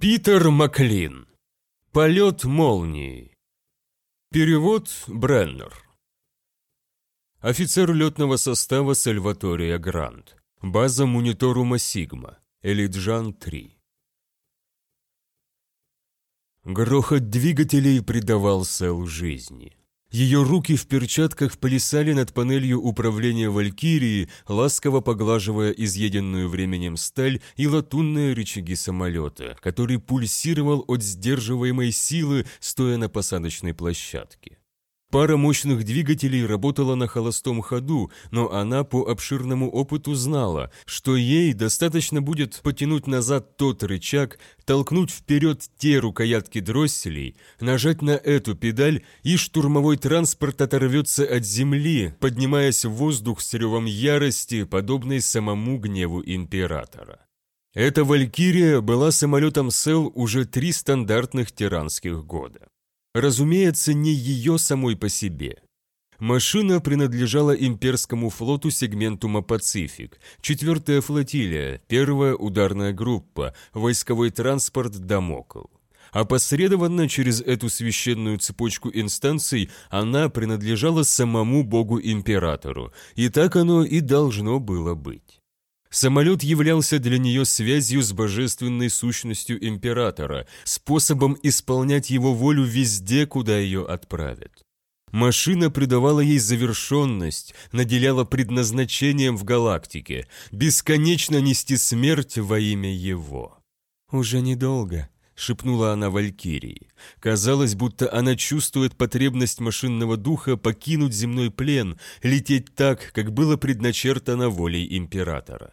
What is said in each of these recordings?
Питер Маклин. Полет молнии. Перевод Бреннер. Офицер летного состава Сальватория Грант. База мониторума Сигма. Элиджан-3. Грохот двигателей придавал Сэл жизни. Ее руки в перчатках плясали над панелью управления Валькирии, ласково поглаживая изъеденную временем сталь и латунные рычаги самолета, который пульсировал от сдерживаемой силы, стоя на посадочной площадке. Пара мощных двигателей работала на холостом ходу, но она по обширному опыту знала, что ей достаточно будет потянуть назад тот рычаг, толкнуть вперед те рукоятки дросселей, нажать на эту педаль, и штурмовой транспорт оторвется от земли, поднимаясь в воздух с ревом ярости, подобной самому гневу императора. Эта «Валькирия» была самолетом СЭЛ уже три стандартных тиранских года. Разумеется, не ее самой по себе. Машина принадлежала имперскому флоту сегментума «Пацифик», четвертая флотилия, первая ударная группа, войсковой транспорт «Дамокл». Опосредованно через эту священную цепочку инстанций она принадлежала самому богу-императору, и так оно и должно было быть. Самолет являлся для нее связью с божественной сущностью императора, способом исполнять его волю везде, куда ее отправят. Машина придавала ей завершенность, наделяла предназначением в галактике, бесконечно нести смерть во имя его. «Уже недолго», — шепнула она Валькирии. Казалось, будто она чувствует потребность машинного духа покинуть земной плен, лететь так, как было предначертано волей императора.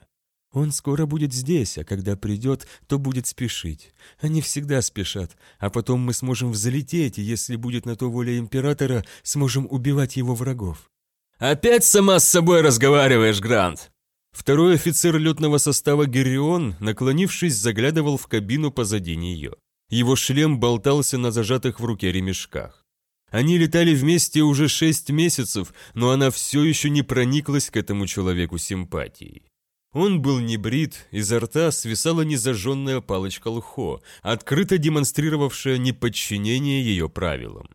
Он скоро будет здесь, а когда придет, то будет спешить. Они всегда спешат, а потом мы сможем взлететь, и если будет на то воля императора, сможем убивать его врагов». «Опять сама с собой разговариваешь, Грант?» Второй офицер летного состава Геррион, наклонившись, заглядывал в кабину позади нее. Его шлем болтался на зажатых в руке ремешках. Они летали вместе уже шесть месяцев, но она все еще не прониклась к этому человеку симпатией. Он был не брит, изо рта свисала незажженная палочка лхо, открыто демонстрировавшая неподчинение ее правилам.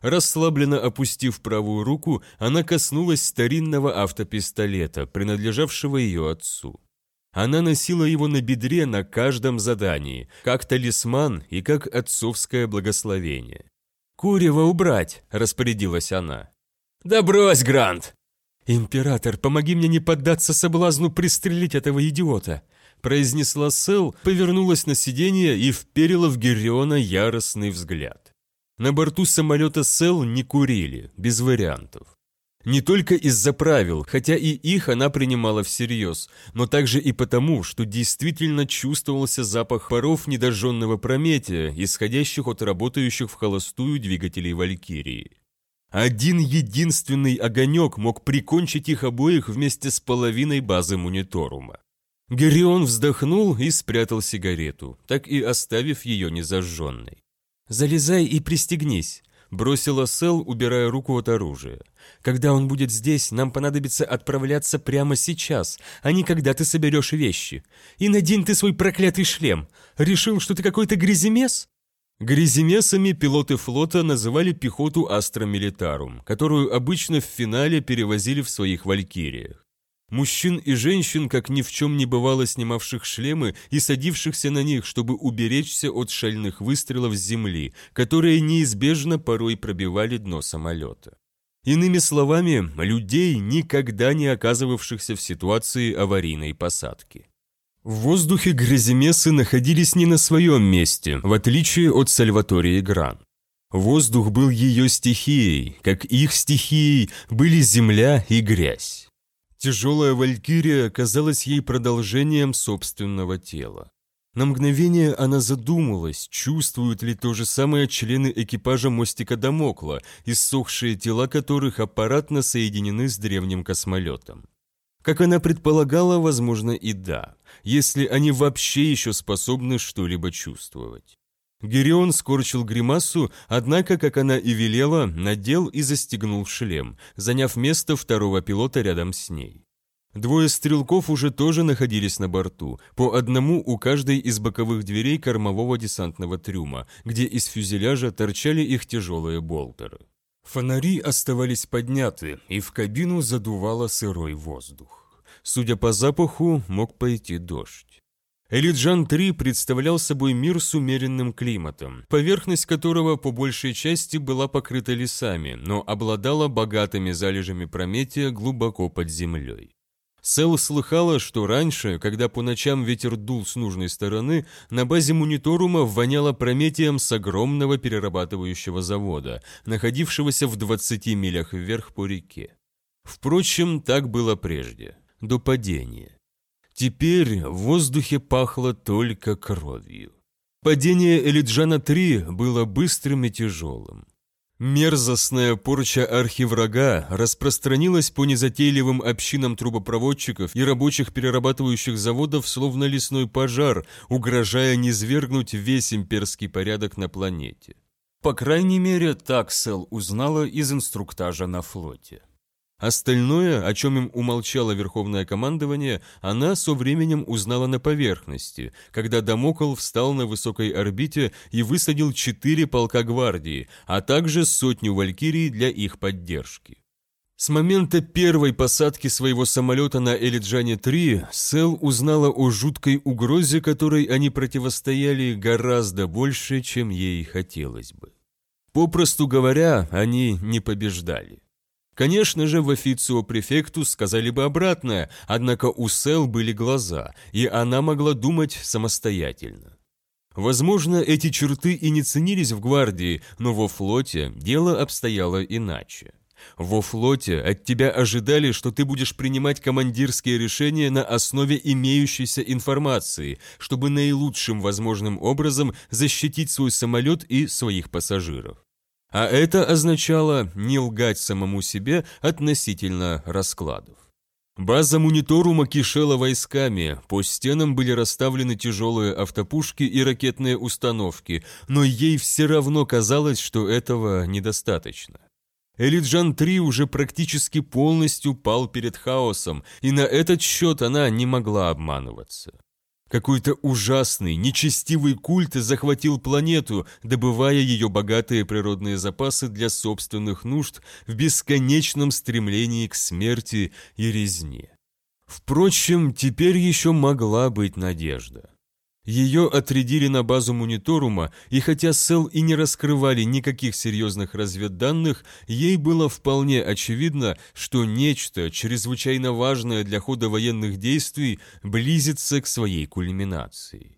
Расслабленно опустив правую руку, она коснулась старинного автопистолета, принадлежавшего ее отцу. Она носила его на бедре на каждом задании, как талисман и как отцовское благословение. «Курево убрать!» – распорядилась она. «Да брось, Грант!» «Император, помоги мне не поддаться соблазну пристрелить этого идиота!» произнесла Сэл, повернулась на сиденье и вперила в Герриона яростный взгляд. На борту самолета Сэл не курили, без вариантов. Не только из-за правил, хотя и их она принимала всерьез, но также и потому, что действительно чувствовался запах паров недожженного прометия, исходящих от работающих в холостую двигателей Валькирии. Один единственный огонек мог прикончить их обоих вместе с половиной базы мониторума. Герион вздохнул и спрятал сигарету, так и оставив ее незажженной. «Залезай и пристегнись», – бросила Сел, убирая руку от оружия. «Когда он будет здесь, нам понадобится отправляться прямо сейчас, а не когда ты соберешь вещи. И надень ты свой проклятый шлем. Решил, что ты какой-то гряземес?» Гряземесами пилоты флота называли пехоту Астра Милитарум, которую обычно в финале перевозили в своих валькириях. Мужчин и женщин, как ни в чем не бывало снимавших шлемы и садившихся на них, чтобы уберечься от шальных выстрелов с земли, которые неизбежно порой пробивали дно самолета. Иными словами, людей, никогда не оказывавшихся в ситуации аварийной посадки. В воздухе гряземесы находились не на своем месте, в отличие от Сальватории Гран. Воздух был ее стихией, как их стихией были земля и грязь. Тяжелая валькирия казалась ей продолжением собственного тела. На мгновение она задумалась, чувствуют ли то же самое члены экипажа мостика Дамокла, иссохшие тела которых аппаратно соединены с древним космолетом. Как она предполагала, возможно и да, если они вообще еще способны что-либо чувствовать. Герион скорчил гримасу, однако, как она и велела, надел и застегнул шлем, заняв место второго пилота рядом с ней. Двое стрелков уже тоже находились на борту, по одному у каждой из боковых дверей кормового десантного трюма, где из фюзеляжа торчали их тяжелые болтеры. Фонари оставались подняты, и в кабину задувало сырой воздух. Судя по запаху, мог пойти дождь. Элиджан-3 представлял собой мир с умеренным климатом, поверхность которого по большей части была покрыта лесами, но обладала богатыми залежами прометия глубоко под землей. Сэл слыхала, что раньше, когда по ночам ветер дул с нужной стороны, на базе мониторума воняло прометием с огромного перерабатывающего завода, находившегося в 20 милях вверх по реке. Впрочем, так было прежде, до падения. Теперь в воздухе пахло только кровью. Падение Элиджана-3 было быстрым и тяжелым. Мерзостная порча архиврага распространилась по незатейливым общинам трубопроводчиков и рабочих перерабатывающих заводов, словно лесной пожар, угрожая низвергнуть весь имперский порядок на планете. По крайней мере, так Сел узнала из инструктажа на флоте. Остальное, о чем им умолчало Верховное командование, она со временем узнала на поверхности, когда Дамокл встал на высокой орбите и высадил четыре полка гвардии, а также сотню валькирий для их поддержки. С момента первой посадки своего самолета на Элиджане-3 Сел узнала о жуткой угрозе, которой они противостояли гораздо больше, чем ей хотелось бы. Попросту говоря, они не побеждали. Конечно же, в официо префекту сказали бы обратное, однако у Сел были глаза, и она могла думать самостоятельно. Возможно, эти черты и не ценились в гвардии, но во флоте дело обстояло иначе. Во флоте от тебя ожидали, что ты будешь принимать командирские решения на основе имеющейся информации, чтобы наилучшим возможным образом защитить свой самолет и своих пассажиров. А это означало не лгать самому себе относительно раскладов. База мониторума кишела войсками, по стенам были расставлены тяжелые автопушки и ракетные установки, но ей все равно казалось, что этого недостаточно. Элиджан-3 уже практически полностью пал перед хаосом, и на этот счет она не могла обманываться. Какой-то ужасный, нечестивый культ захватил планету, добывая ее богатые природные запасы для собственных нужд в бесконечном стремлении к смерти и резне. Впрочем, теперь еще могла быть надежда. Ее отрядили на базу мониторума, и хотя Сел и не раскрывали никаких серьезных разведданных, ей было вполне очевидно, что нечто, чрезвычайно важное для хода военных действий, близится к своей кульминации.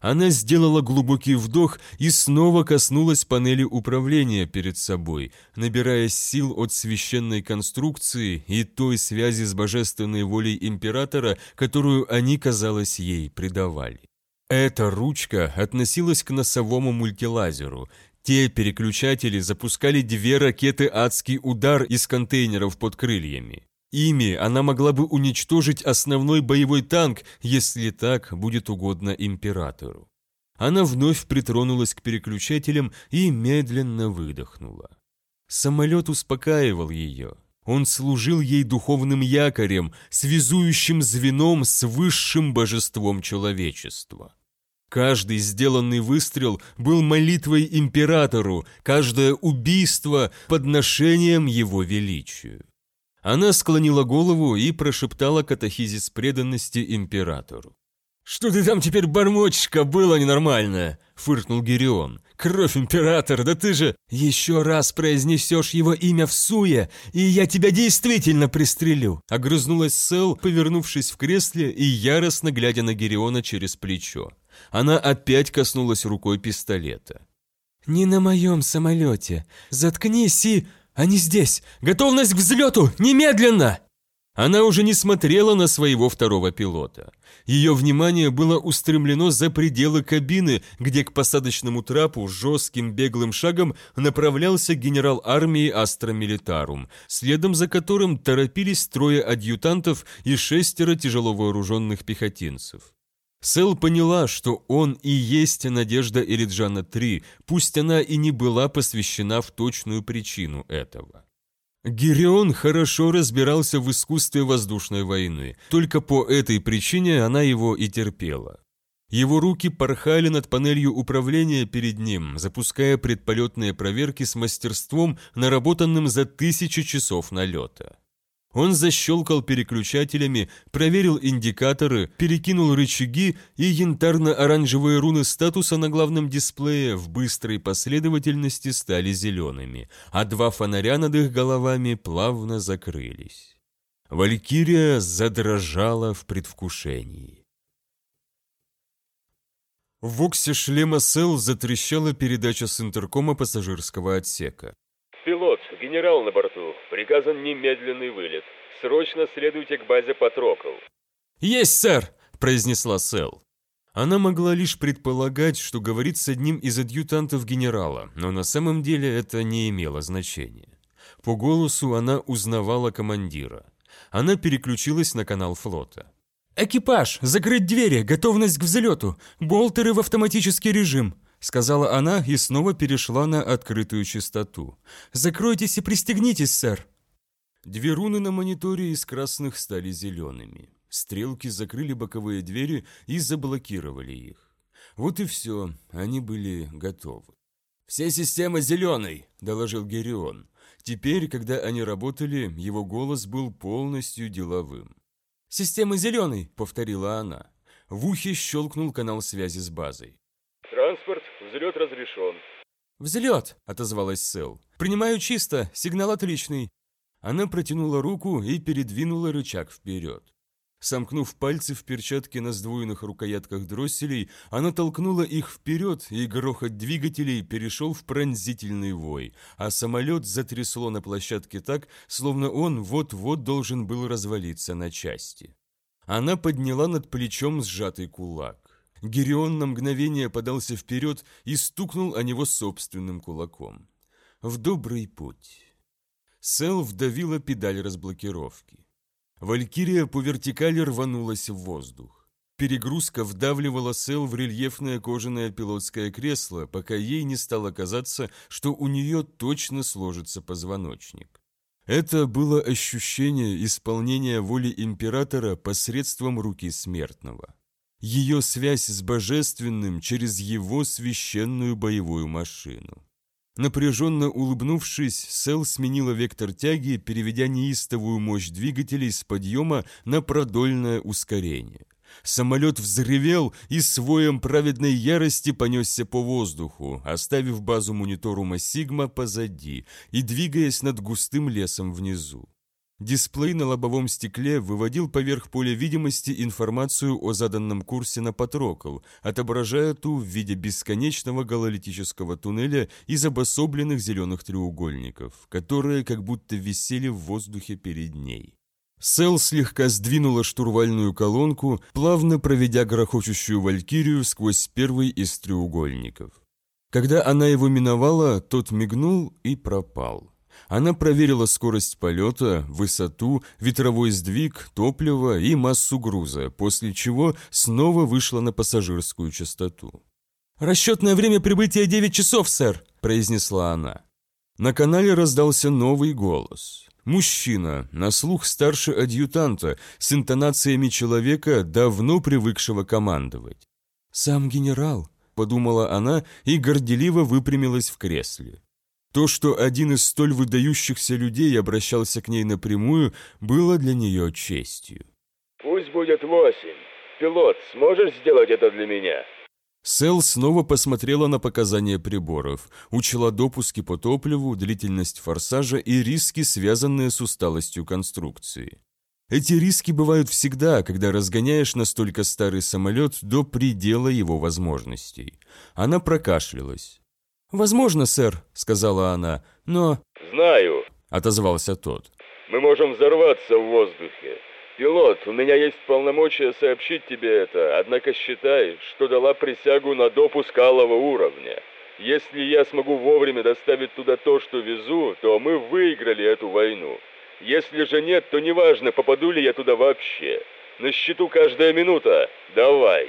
Она сделала глубокий вдох и снова коснулась панели управления перед собой, набирая сил от священной конструкции и той связи с божественной волей императора, которую они, казалось, ей придавали. Эта ручка относилась к носовому мультилазеру. Те переключатели запускали две ракеты «Адский удар» из контейнеров под крыльями. Ими она могла бы уничтожить основной боевой танк, если так будет угодно императору. Она вновь притронулась к переключателям и медленно выдохнула. Самолет успокаивал ее. Он служил ей духовным якорем, связующим звеном с высшим божеством человечества. Каждый сделанный выстрел был молитвой императору, каждое убийство – подношением его величию. Она склонила голову и прошептала катахизис преданности императору. «Что ты там теперь бормочешь, кобыла ненормальная?» – фыркнул Герион. «Кровь императора, да ты же еще раз произнесешь его имя в суе, и я тебя действительно пристрелю!» Огрызнулась Сэл, повернувшись в кресле и яростно глядя на Гериона через плечо. Она опять коснулась рукой пистолета. «Не на моем самолете. Заткнись и... Они здесь! Готовность к взлету! Немедленно!» Она уже не смотрела на своего второго пилота. Ее внимание было устремлено за пределы кабины, где к посадочному трапу жестким беглым шагом направлялся генерал армии Астра Милитарум, следом за которым торопились трое адъютантов и шестеро тяжело вооруженных пехотинцев. Сэл поняла, что он и есть надежда Эриджана-3, пусть она и не была посвящена в точную причину этого. Гирион хорошо разбирался в искусстве воздушной войны, только по этой причине она его и терпела. Его руки порхали над панелью управления перед ним, запуская предполетные проверки с мастерством, наработанным за тысячи часов налета. Он защелкал переключателями, проверил индикаторы, перекинул рычаги, и янтарно-оранжевые руны статуса на главном дисплее в быстрой последовательности стали зелеными, а два фонаря над их головами плавно закрылись. Валькирия задрожала в предвкушении. В воксе шлема Сел затрещала передача с интеркома пассажирского отсека. «Пилот, генерал на борту. Приказан немедленный вылет. Срочно следуйте к базе Патрокол». «Есть, сэр!» – произнесла Сел. Она могла лишь предполагать, что говорит с одним из адъютантов генерала, но на самом деле это не имело значения. По голосу она узнавала командира. Она переключилась на канал флота. «Экипаж! Закрыть двери! Готовность к взлету! Болтеры в автоматический режим!» Сказала она и снова перешла на открытую частоту. «Закройтесь и пристегнитесь, сэр!» Две руны на мониторе из красных стали зелеными. Стрелки закрыли боковые двери и заблокировали их. Вот и все, они были готовы. «Все системы зеленой!» – доложил Герион. Теперь, когда они работали, его голос был полностью деловым. «Системы зеленой!» – повторила она. В ухе щелкнул канал связи с базой. «Транспорт, взлет разрешен». «Взлет!» – отозвалась Сэл. «Принимаю чисто, сигнал отличный». Она протянула руку и передвинула рычаг вперед. Сомкнув пальцы в перчатке на сдвоенных рукоятках дросселей, она толкнула их вперед, и грохот двигателей перешел в пронзительный вой, а самолет затрясло на площадке так, словно он вот-вот должен был развалиться на части. Она подняла над плечом сжатый кулак. Герион на мгновение подался вперед и стукнул о него собственным кулаком. В добрый путь. Сел вдавила педаль разблокировки. Валькирия по вертикали рванулась в воздух. Перегрузка вдавливала Сел в рельефное кожаное пилотское кресло, пока ей не стало казаться, что у нее точно сложится позвоночник. Это было ощущение исполнения воли императора посредством руки смертного. Ее связь с божественным через его священную боевую машину. Напряженно улыбнувшись, Сел сменила вектор тяги, переведя неистовую мощь двигателей с подъема на продольное ускорение. Самолет взревел и с воем праведной ярости понесся по воздуху, оставив базу мониторума Сигма позади и двигаясь над густым лесом внизу. Дисплей на лобовом стекле выводил поверх поля видимости информацию о заданном курсе на Патрокл, отображая ту в виде бесконечного гололитического туннеля из обособленных зеленых треугольников, которые как будто висели в воздухе перед ней. Сел слегка сдвинула штурвальную колонку, плавно проведя грохочущую валькирию сквозь первый из треугольников. Когда она его миновала, тот мигнул и пропал. Она проверила скорость полета, высоту, ветровой сдвиг, топливо и массу груза, после чего снова вышла на пассажирскую частоту. «Расчетное время прибытия 9 часов, сэр», – произнесла она. На канале раздался новый голос. Мужчина, на слух старше адъютанта, с интонациями человека, давно привыкшего командовать. «Сам генерал», – подумала она и горделиво выпрямилась в кресле. То, что один из столь выдающихся людей обращался к ней напрямую, было для нее честью. «Пусть будет восемь. Пилот, сможешь сделать это для меня?» Сэл снова посмотрела на показания приборов, учла допуски по топливу, длительность форсажа и риски, связанные с усталостью конструкции. Эти риски бывают всегда, когда разгоняешь настолько старый самолет до предела его возможностей. Она прокашлялась. «Возможно, сэр», — сказала она, — «но...» «Знаю», — отозвался тот. «Мы можем взорваться в воздухе. Пилот, у меня есть полномочия сообщить тебе это, однако считай, что дала присягу на допуск алого уровня. Если я смогу вовремя доставить туда то, что везу, то мы выиграли эту войну. Если же нет, то неважно, попаду ли я туда вообще. На счету каждая минута. Давай!»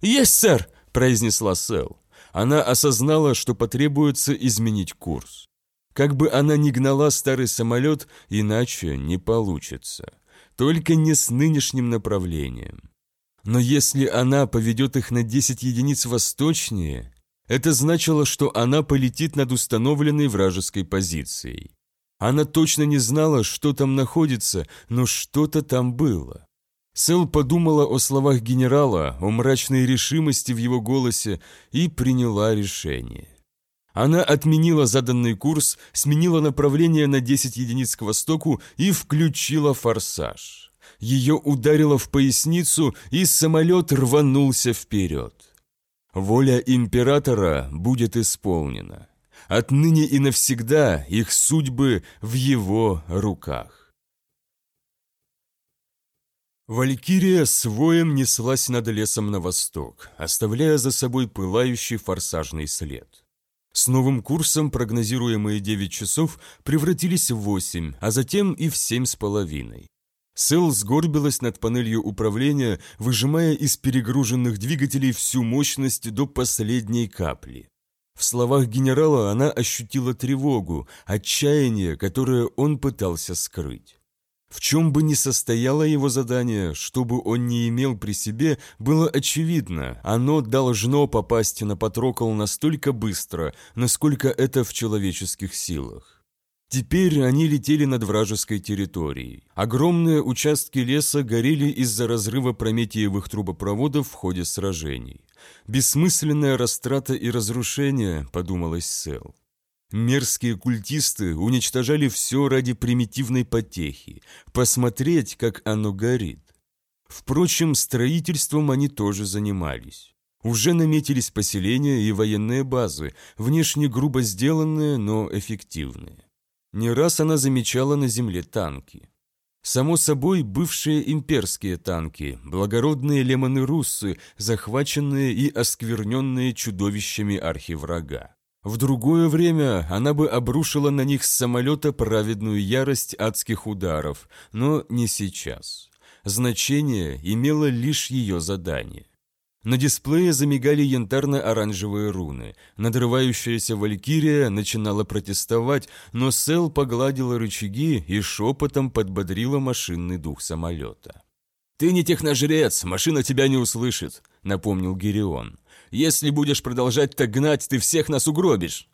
«Есть, сэр!» – произнесла Сэл она осознала, что потребуется изменить курс. Как бы она ни гнала старый самолет, иначе не получится. Только не с нынешним направлением. Но если она поведет их на 10 единиц восточнее, это значило, что она полетит над установленной вражеской позицией. Она точно не знала, что там находится, но что-то там было. Сэл подумала о словах генерала, о мрачной решимости в его голосе и приняла решение. Она отменила заданный курс, сменила направление на 10 единиц к востоку и включила форсаж. Ее ударило в поясницу, и самолет рванулся вперед. Воля императора будет исполнена. Отныне и навсегда их судьбы в его руках. Валькирия с воем неслась над лесом на восток, оставляя за собой пылающий форсажный след. С новым курсом прогнозируемые 9 часов превратились в 8, а затем и в семь с половиной. Сэл сгорбилась над панелью управления, выжимая из перегруженных двигателей всю мощность до последней капли. В словах генерала она ощутила тревогу, отчаяние, которое он пытался скрыть. В чем бы ни состояло его задание, что бы он ни имел при себе, было очевидно, оно должно попасть на Патрокол настолько быстро, насколько это в человеческих силах. Теперь они летели над вражеской территорией. Огромные участки леса горели из-за разрыва прометиевых трубопроводов в ходе сражений. «Бессмысленная растрата и разрушение», — подумалось Сэл. Мерзкие культисты уничтожали все ради примитивной потехи, посмотреть, как оно горит. Впрочем, строительством они тоже занимались. Уже наметились поселения и военные базы, внешне грубо сделанные, но эффективные. Не раз она замечала на земле танки. Само собой, бывшие имперские танки, благородные лемоны-руссы, захваченные и оскверненные чудовищами архиврага. В другое время она бы обрушила на них с самолета праведную ярость адских ударов, но не сейчас. Значение имело лишь ее задание. На дисплее замигали янтарно-оранжевые руны. Надрывающаяся валькирия начинала протестовать, но Сел погладила рычаги и шепотом подбодрила машинный дух самолета. «Ты не техножрец, машина тебя не услышит», — напомнил Гирион. «Если будешь продолжать так гнать, ты всех нас угробишь».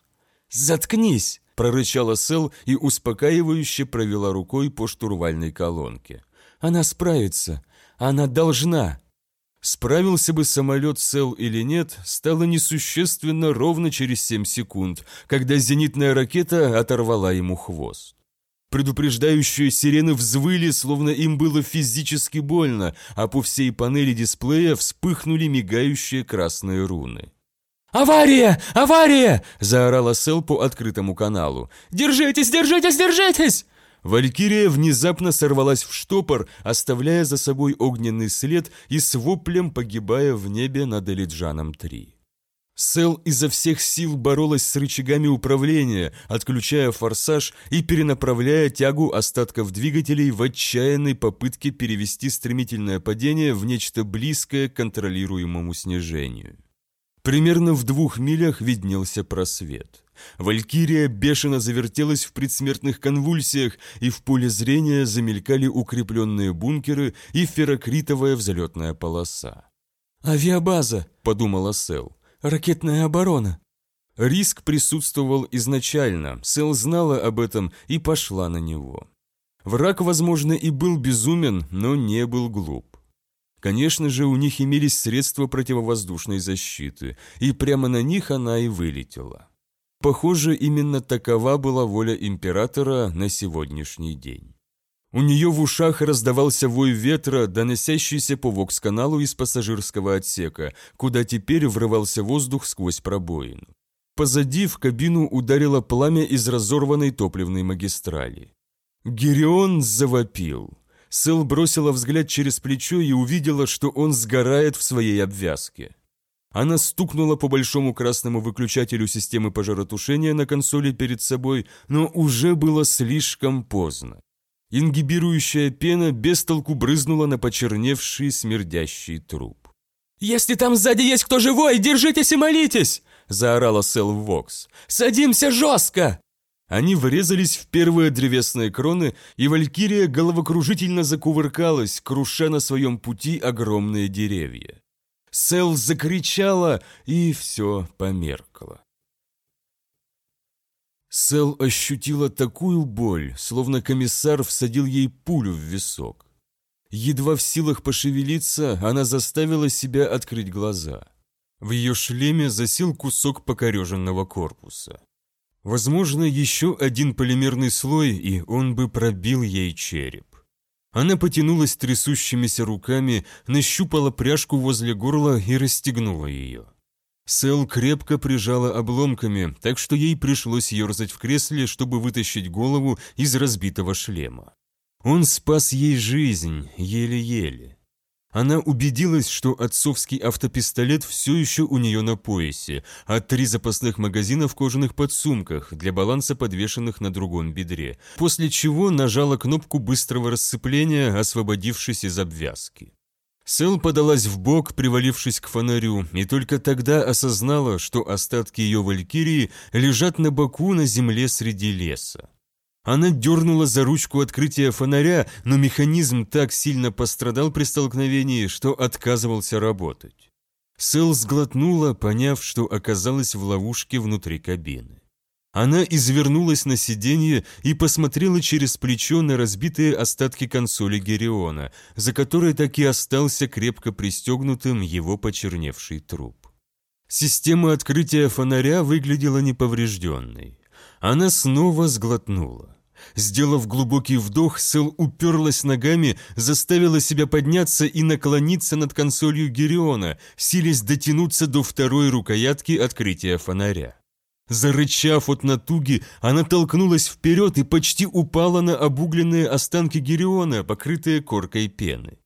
«Заткнись!» — прорычала Сел и успокаивающе провела рукой по штурвальной колонке. «Она справится. Она должна!» Справился бы самолет Сел или нет, стало несущественно ровно через 7 секунд, когда зенитная ракета оторвала ему хвост. Предупреждающие сирены взвыли, словно им было физически больно, а по всей панели дисплея вспыхнули мигающие красные руны. «Авария! Авария!» – заорала Сел по открытому каналу. «Держитесь, держитесь, держитесь!» Валькирия внезапно сорвалась в штопор, оставляя за собой огненный след и с воплем погибая в небе над Элиджаном-3. Сел изо всех сил боролась с рычагами управления, отключая форсаж и перенаправляя тягу остатков двигателей в отчаянной попытке перевести стремительное падение в нечто близкое к контролируемому снижению. Примерно в двух милях виднелся просвет. Валькирия бешено завертелась в предсмертных конвульсиях, и в поле зрения замелькали укрепленные бункеры и ферокритовая взлетная полоса. «Авиабаза», — подумала Сэл, — «ракетная оборона». Риск присутствовал изначально, Сэл знала об этом и пошла на него. Враг, возможно, и был безумен, но не был глуп. Конечно же, у них имелись средства противовоздушной защиты, и прямо на них она и вылетела. Похоже, именно такова была воля императора на сегодняшний день. У нее в ушах раздавался вой ветра, доносящийся по вокс-каналу из пассажирского отсека, куда теперь врывался воздух сквозь пробоину. Позади в кабину ударило пламя из разорванной топливной магистрали. Герион завопил. Сэл бросила взгляд через плечо и увидела, что он сгорает в своей обвязке. Она стукнула по большому красному выключателю системы пожаротушения на консоли перед собой, но уже было слишком поздно. Ингибирующая пена без толку брызнула на почерневший смердящий труп. «Если там сзади есть кто живой, держитесь и молитесь!» – заорала Сэл Вокс. «Садимся жестко!» Они врезались в первые древесные кроны, и Валькирия головокружительно закувыркалась, круша на своем пути огромные деревья. Сел закричала, и все померкло. Сел ощутила такую боль, словно комиссар всадил ей пулю в висок. Едва в силах пошевелиться, она заставила себя открыть глаза. В ее шлеме засел кусок покореженного корпуса. Возможно, еще один полимерный слой, и он бы пробил ей череп. Она потянулась трясущимися руками, нащупала пряжку возле горла и расстегнула ее. Сэл крепко прижала обломками, так что ей пришлось ерзать в кресле, чтобы вытащить голову из разбитого шлема. Он спас ей жизнь, еле-еле. Она убедилась, что отцовский автопистолет все еще у нее на поясе, а три запасных магазина в кожаных подсумках для баланса подвешенных на другом бедре, после чего нажала кнопку быстрого рассыпления, освободившись из обвязки. Сэл подалась в бок, привалившись к фонарю, и только тогда осознала, что остатки ее валькирии лежат на боку на земле среди леса. Она дернула за ручку открытия фонаря, но механизм так сильно пострадал при столкновении, что отказывался работать. Сэл сглотнула, поняв, что оказалась в ловушке внутри кабины. Она извернулась на сиденье и посмотрела через плечо на разбитые остатки консоли Гериона, за которой так и остался крепко пристегнутым его почерневший труп. Система открытия фонаря выглядела неповрежденной. Она снова сглотнула. Сделав глубокий вдох, Сэл уперлась ногами, заставила себя подняться и наклониться над консолью Гериона, силясь дотянуться до второй рукоятки открытия фонаря. Зарычав от натуги, она толкнулась вперед и почти упала на обугленные останки Гериона, покрытые коркой пены.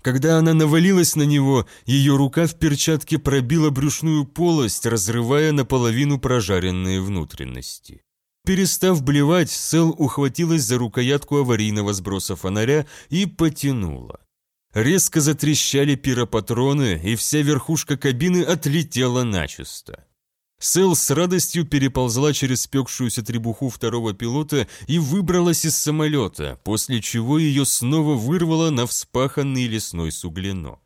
Когда она навалилась на него, ее рука в перчатке пробила брюшную полость, разрывая наполовину прожаренные внутренности. Перестав блевать, Сэл ухватилась за рукоятку аварийного сброса фонаря и потянула. Резко затрещали пиропатроны, и вся верхушка кабины отлетела начисто. Сэл с радостью переползла через спекшуюся требуху второго пилота и выбралась из самолета, после чего ее снова вырвало на вспаханный лесной суглинок.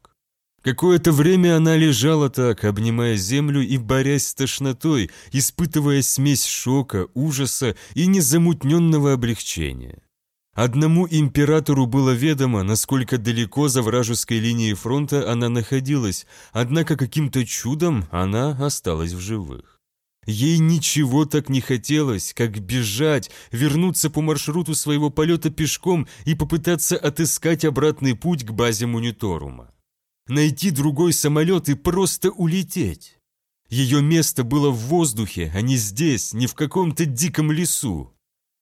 Какое-то время она лежала так, обнимая землю и борясь с тошнотой, испытывая смесь шока, ужаса и незамутненного облегчения. Одному императору было ведомо, насколько далеко за вражеской линией фронта она находилась, однако каким-то чудом она осталась в живых. Ей ничего так не хотелось, как бежать, вернуться по маршруту своего полета пешком и попытаться отыскать обратный путь к базе мониторума найти другой самолет и просто улететь. Ее место было в воздухе, а не здесь, не в каком-то диком лесу.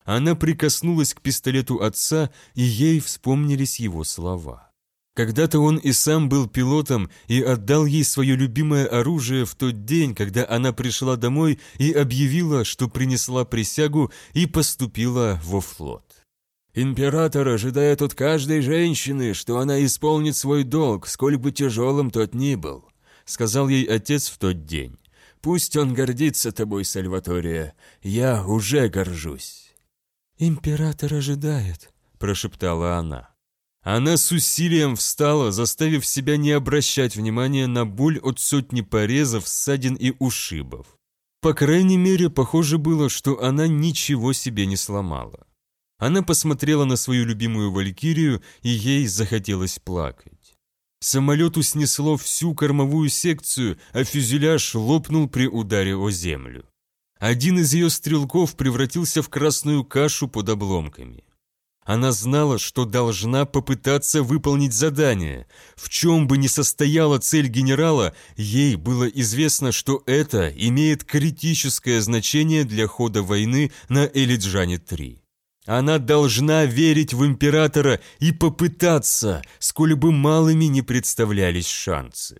Она прикоснулась к пистолету отца, и ей вспомнились его слова. Когда-то он и сам был пилотом и отдал ей свое любимое оружие в тот день, когда она пришла домой и объявила, что принесла присягу и поступила во флот. Император ожидает от каждой женщины, что она исполнит свой долг, сколь бы тяжелым тот ни был», — сказал ей отец в тот день. «Пусть он гордится тобой, Сальватория. Я уже горжусь». «Император ожидает», — прошептала она. Она с усилием встала, заставив себя не обращать внимания на боль от сотни порезов, ссадин и ушибов. По крайней мере, похоже было, что она ничего себе не сломала. Она посмотрела на свою любимую валькирию, и ей захотелось плакать. Самолету снесло всю кормовую секцию, а фюзеляж лопнул при ударе о землю. Один из ее стрелков превратился в красную кашу под обломками. Она знала, что должна попытаться выполнить задание. В чем бы ни состояла цель генерала, ей было известно, что это имеет критическое значение для хода войны на Элиджане-3. Она должна верить в императора и попытаться, сколь бы малыми не представлялись шансы.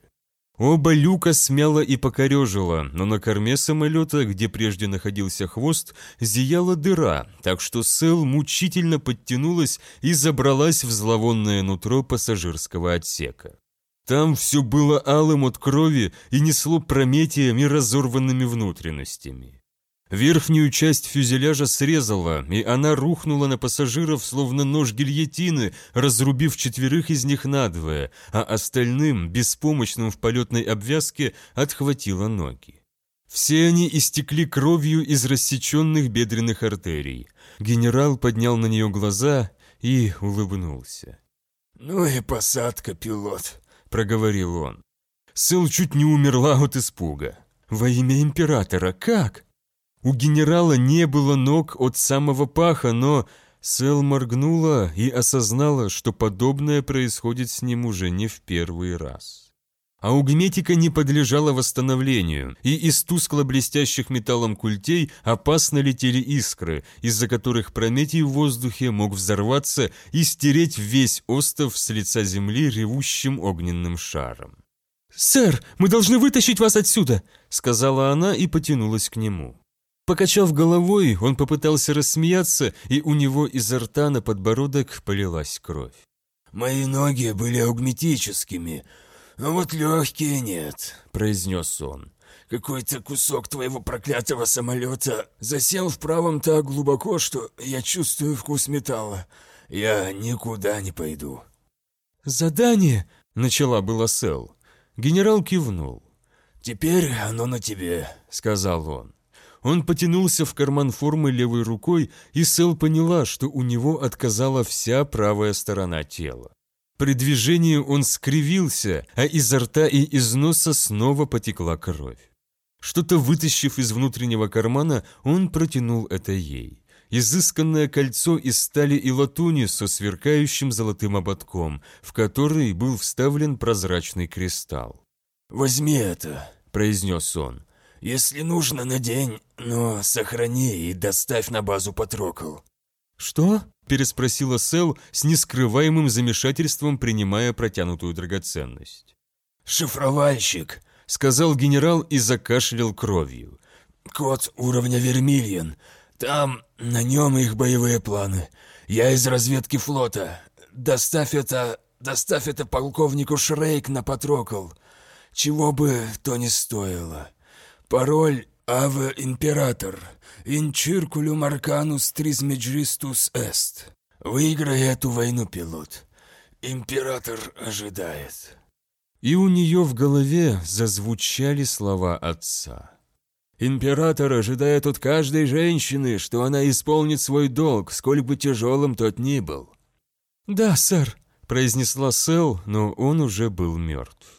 Оба люка смяло и покорежило, но на корме самолета, где прежде находился хвост, зияла дыра, так что Сэл мучительно подтянулась и забралась в зловонное нутро пассажирского отсека. Там все было алым от крови и несло прометиями разорванными внутренностями. Верхнюю часть фюзеляжа срезала, и она рухнула на пассажиров, словно нож гильотины, разрубив четверых из них надвое, а остальным, беспомощным в полетной обвязке, отхватила ноги. Все они истекли кровью из рассеченных бедренных артерий. Генерал поднял на нее глаза и улыбнулся. «Ну и посадка, пилот», — проговорил он. Сэл чуть не умерла от испуга. «Во имя императора, как?» У генерала не было ног от самого паха, но Сэл моргнула и осознала, что подобное происходит с ним уже не в первый раз. Аугметика не подлежала восстановлению, и из тускло-блестящих металлом культей опасно летели искры, из-за которых Прометий в воздухе мог взорваться и стереть весь остров с лица земли ревущим огненным шаром. «Сэр, мы должны вытащить вас отсюда!» — сказала она и потянулась к нему. Покачав головой, он попытался рассмеяться, и у него изо рта на подбородок полилась кровь. «Мои ноги были аугметическими, а вот легкие нет», — произнес он. «Какой-то кусок твоего проклятого самолета засел в правом так глубоко, что я чувствую вкус металла. Я никуда не пойду». «Задание?» — начала была Сэл. Генерал кивнул. «Теперь оно на тебе», — сказал он. Он потянулся в карман формы левой рукой, и Сэл поняла, что у него отказала вся правая сторона тела. При движении он скривился, а изо рта и из носа снова потекла кровь. Что-то вытащив из внутреннего кармана, он протянул это ей. Изысканное кольцо из стали и латуни со сверкающим золотым ободком, в который был вставлен прозрачный кристалл. «Возьми это», — произнес он. Если нужно, надень, но сохрани и доставь на базу Патрокл». «Что?» – переспросила Сэл с нескрываемым замешательством, принимая протянутую драгоценность. «Шифровальщик», – сказал генерал и закашлял кровью. «Код уровня Вермильон. Там, на нем их боевые планы. Я из разведки флота. Доставь это... доставь это полковнику Шрейк на Патрокл. Чего бы то ни стоило». Пароль «Аве Император», «Инчиркулюм Арканус Тризмеджистус Эст». Выиграй эту войну, пилот. Император ожидает. И у нее в голове зазвучали слова отца. Император ожидает от каждой женщины, что она исполнит свой долг, сколь бы тяжелым тот ни был. «Да, сэр», — произнесла Сэл, но он уже был мертв.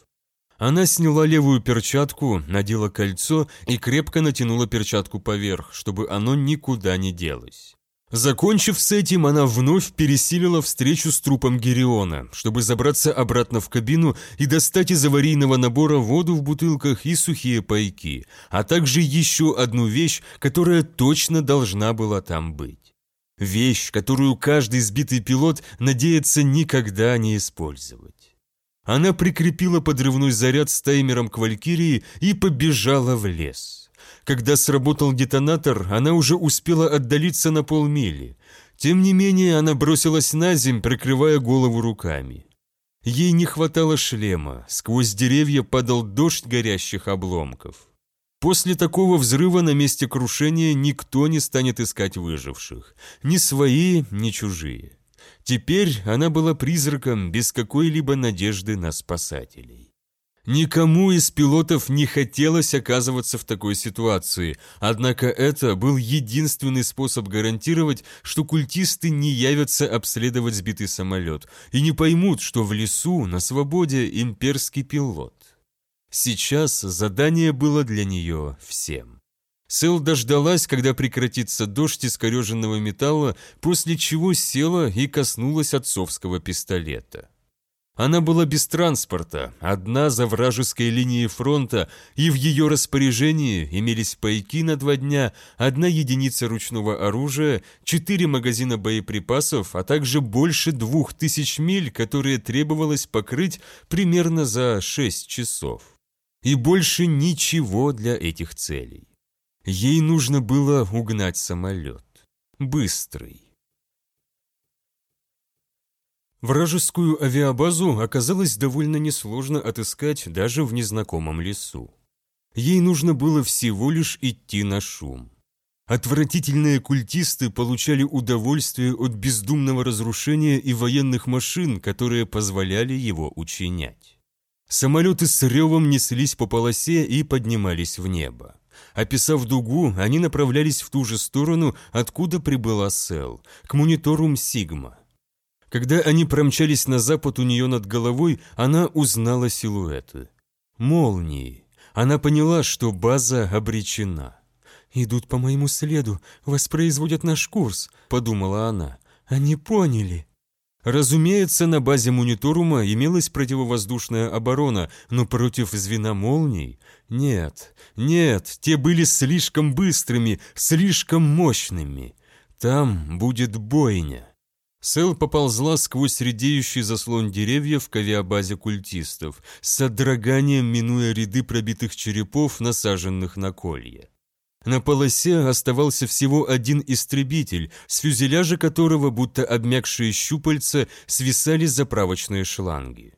Она сняла левую перчатку, надела кольцо и крепко натянула перчатку поверх, чтобы оно никуда не делось. Закончив с этим, она вновь пересилила встречу с трупом Гериона, чтобы забраться обратно в кабину и достать из аварийного набора воду в бутылках и сухие пайки, а также еще одну вещь, которая точно должна была там быть. Вещь, которую каждый сбитый пилот надеется никогда не использовать. Она прикрепила подрывной заряд с таймером к Валькирии и побежала в лес. Когда сработал детонатор, она уже успела отдалиться на полмили. Тем не менее, она бросилась на земь, прикрывая голову руками. Ей не хватало шлема, сквозь деревья падал дождь горящих обломков. После такого взрыва на месте крушения никто не станет искать выживших, ни свои, ни чужие. Теперь она была призраком без какой-либо надежды на спасателей. Никому из пилотов не хотелось оказываться в такой ситуации, однако это был единственный способ гарантировать, что культисты не явятся обследовать сбитый самолет и не поймут, что в лесу на свободе имперский пилот. Сейчас задание было для нее всем. Сэл дождалась, когда прекратится дождь из кореженного металла, после чего села и коснулась отцовского пистолета. Она была без транспорта, одна за вражеской линией фронта, и в ее распоряжении имелись пайки на два дня, одна единица ручного оружия, четыре магазина боеприпасов, а также больше двух тысяч миль, которые требовалось покрыть примерно за шесть часов. И больше ничего для этих целей. Ей нужно было угнать самолет. Быстрый. Вражескую авиабазу оказалось довольно несложно отыскать даже в незнакомом лесу. Ей нужно было всего лишь идти на шум. Отвратительные культисты получали удовольствие от бездумного разрушения и военных машин, которые позволяли его учинять. Самолеты с ревом неслись по полосе и поднимались в небо. Описав дугу, они направлялись в ту же сторону, откуда прибыла Сел, к мониторум Сигма. Когда они промчались на запад у нее над головой, она узнала силуэты. Молнии. Она поняла, что база обречена. «Идут по моему следу, воспроизводят наш курс», — подумала она. «Они поняли». Разумеется, на базе мониторума имелась противовоздушная оборона, но против звена молний? Нет, нет, те были слишком быстрыми, слишком мощными. Там будет бойня. Сэл поползла сквозь редеющий заслон деревьев к авиабазе культистов, с содроганием минуя ряды пробитых черепов, насаженных на колья. На полосе оставался всего один истребитель, с фюзеляжа которого, будто обмякшие щупальца, свисали заправочные шланги.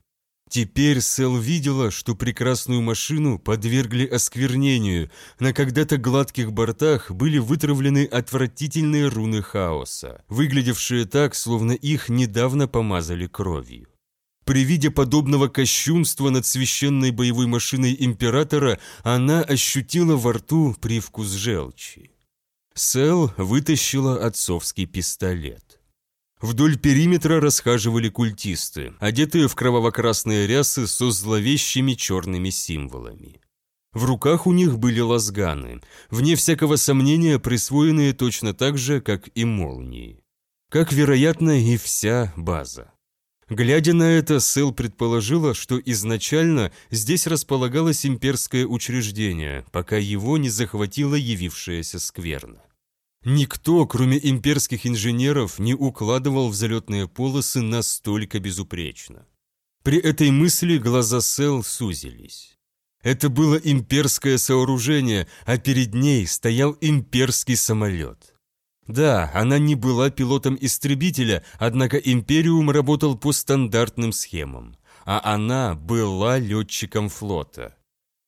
Теперь Сэл видела, что прекрасную машину подвергли осквернению, на когда-то гладких бортах были вытравлены отвратительные руны хаоса, выглядевшие так, словно их недавно помазали кровью. При виде подобного кощунства над священной боевой машиной императора она ощутила во рту привкус желчи. Сэл вытащила отцовский пистолет. Вдоль периметра расхаживали культисты, одетые в кроваво-красные рясы со зловещими черными символами. В руках у них были лазганы, вне всякого сомнения присвоенные точно так же, как и молнии. Как, вероятно, и вся база. Глядя на это, Сэл предположила, что изначально здесь располагалось имперское учреждение, пока его не захватила явившаяся скверна. Никто, кроме имперских инженеров, не укладывал взлетные полосы настолько безупречно. При этой мысли глаза Сэл сузились. Это было имперское сооружение, а перед ней стоял имперский самолет. Да, она не была пилотом истребителя, однако Империум работал по стандартным схемам. А она была летчиком флота.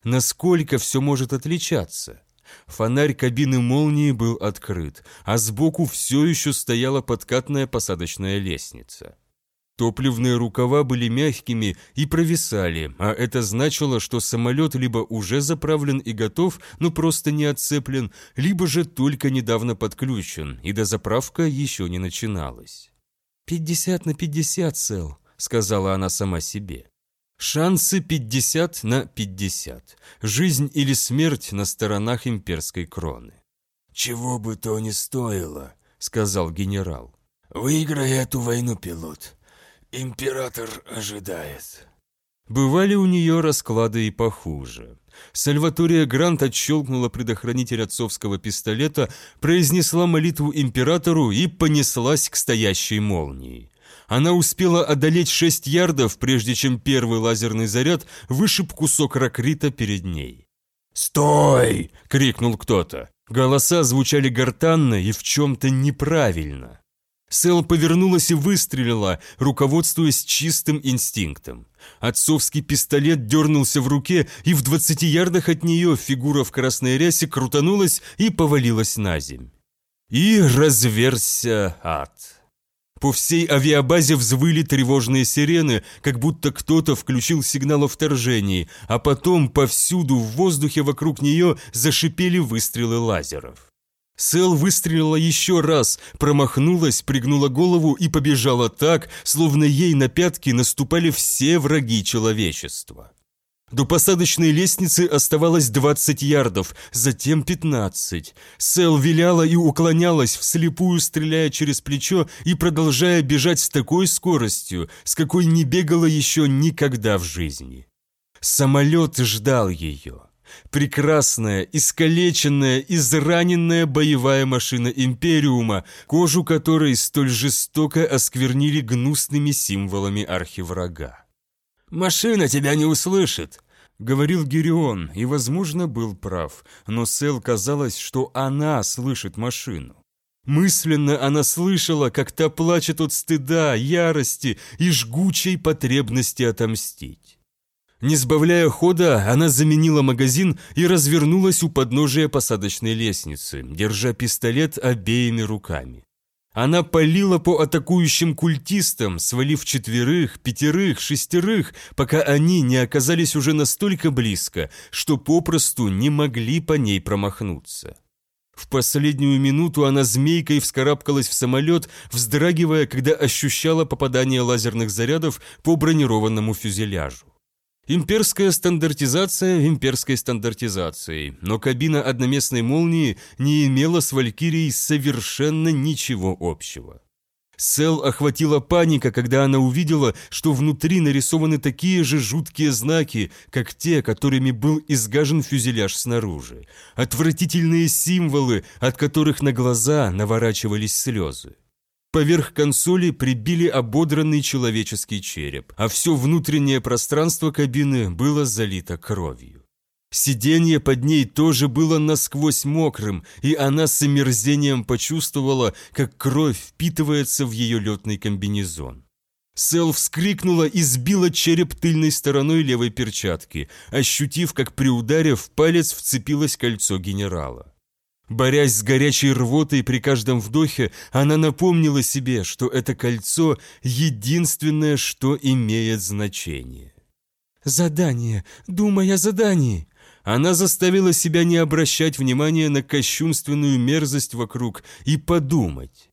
Насколько все может отличаться? Фонарь кабины молнии был открыт, а сбоку все еще стояла подкатная посадочная лестница. Топливные рукава были мягкими и провисали, а это значило, что самолет либо уже заправлен и готов, но просто не отцеплен, либо же только недавно подключен, и дозаправка еще не начиналась. «Пятьдесят на пятьдесят, Сэл», — сказала она сама себе. Шансы пятьдесят на пятьдесят. Жизнь или смерть на сторонах имперской кроны. «Чего бы то ни стоило», — сказал генерал. «Выиграй эту войну, пилот. Император ожидает. Бывали у нее расклады и похуже. Сальватория Грант отщелкнула предохранитель отцовского пистолета, произнесла молитву императору и понеслась к стоящей молнии. Она успела одолеть шесть ярдов, прежде чем первый лазерный заряд вышиб кусок ракрита перед ней. «Стой!» — крикнул кто-то. Голоса звучали гортанно и в чем-то неправильно. Сэл повернулась и выстрелила, руководствуясь чистым инстинктом. Отцовский пистолет дернулся в руке, и в двадцати ярдах от нее фигура в красной рясе крутанулась и повалилась на земь. И разверся ад. По всей авиабазе взвыли тревожные сирены, как будто кто-то включил сигнал о вторжении, а потом повсюду в воздухе вокруг нее зашипели выстрелы лазеров. Сэл выстрелила еще раз, промахнулась, пригнула голову и побежала так, словно ей на пятки наступали все враги человечества. До посадочной лестницы оставалось 20 ярдов, затем 15. Сэл виляла и уклонялась, вслепую стреляя через плечо и продолжая бежать с такой скоростью, с какой не бегала еще никогда в жизни. Самолет ждал ее. Прекрасная, искалеченная, израненная боевая машина Империума, кожу которой столь жестоко осквернили гнусными символами архиврага. «Машина тебя не услышит», — говорил Герион, и, возможно, был прав, но Сэл казалось, что она слышит машину. Мысленно она слышала, как та плачет от стыда, ярости и жгучей потребности отомстить. Не сбавляя хода, она заменила магазин и развернулась у подножия посадочной лестницы, держа пистолет обеими руками. Она палила по атакующим культистам, свалив четверых, пятерых, шестерых, пока они не оказались уже настолько близко, что попросту не могли по ней промахнуться. В последнюю минуту она змейкой вскарабкалась в самолет, вздрагивая, когда ощущала попадание лазерных зарядов по бронированному фюзеляжу. Имперская стандартизация имперской стандартизацией, но кабина одноместной молнии не имела с Валькирией совершенно ничего общего. Сел охватила паника, когда она увидела, что внутри нарисованы такие же жуткие знаки, как те, которыми был изгажен фюзеляж снаружи. Отвратительные символы, от которых на глаза наворачивались слезы. Поверх консоли прибили ободранный человеческий череп, а все внутреннее пространство кабины было залито кровью. Сиденье под ней тоже было насквозь мокрым, и она с омерзением почувствовала, как кровь впитывается в ее летный комбинезон. Сэл вскрикнула и сбила череп тыльной стороной левой перчатки, ощутив, как при ударе в палец вцепилось кольцо генерала. Борясь с горячей рвотой при каждом вдохе, она напомнила себе, что это кольцо — единственное, что имеет значение. «Задание! Думай о задании!» Она заставила себя не обращать внимания на кощунственную мерзость вокруг и подумать.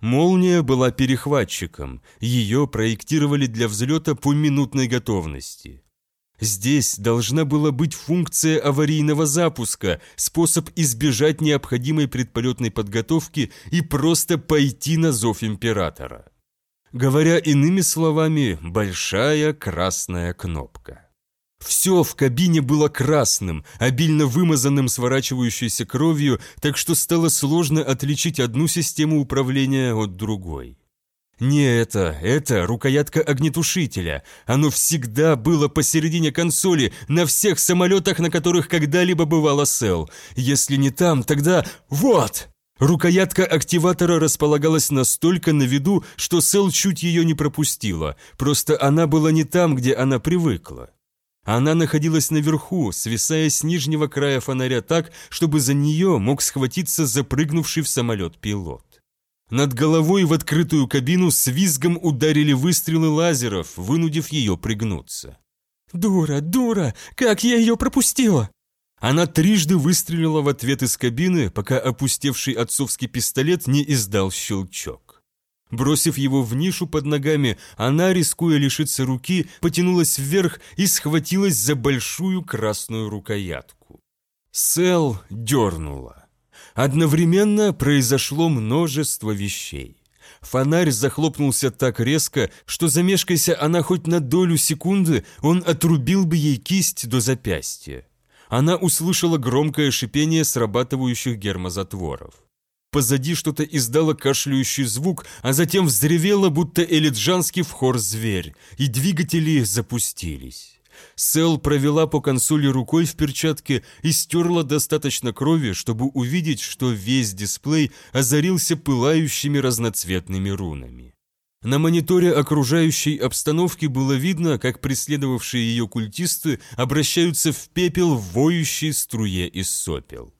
Молния была перехватчиком, ее проектировали для взлета по минутной готовности. Здесь должна была быть функция аварийного запуска, способ избежать необходимой предполетной подготовки и просто пойти на зов императора. Говоря иными словами, большая красная кнопка. Все в кабине было красным, обильно вымазанным сворачивающейся кровью, так что стало сложно отличить одну систему управления от другой. Не это, это рукоятка огнетушителя. Оно всегда было посередине консоли, на всех самолетах, на которых когда-либо бывала Сел. Если не там, тогда... Вот! Рукоятка активатора располагалась настолько на виду, что Сел чуть ее не пропустила, просто она была не там, где она привыкла. Она находилась наверху, свисая с нижнего края фонаря так, чтобы за нее мог схватиться запрыгнувший в самолет пилот. Над головой в открытую кабину с визгом ударили выстрелы лазеров, вынудив ее пригнуться. «Дура, дура! Как я ее пропустила!» Она трижды выстрелила в ответ из кабины, пока опустевший отцовский пистолет не издал щелчок. Бросив его в нишу под ногами, она, рискуя лишиться руки, потянулась вверх и схватилась за большую красную рукоятку. Сел дернула. Одновременно произошло множество вещей. Фонарь захлопнулся так резко, что замешкайся она хоть на долю секунды, он отрубил бы ей кисть до запястья. Она услышала громкое шипение срабатывающих гермозатворов. Позади что-то издало кашляющий звук, а затем взревело, будто элиджанский в хор зверь, и двигатели запустились. Сэл провела по консоли рукой в перчатке и стерла достаточно крови, чтобы увидеть, что весь дисплей озарился пылающими разноцветными рунами. На мониторе окружающей обстановки было видно, как преследовавшие ее культисты обращаются в пепел в воющей струе из сопел.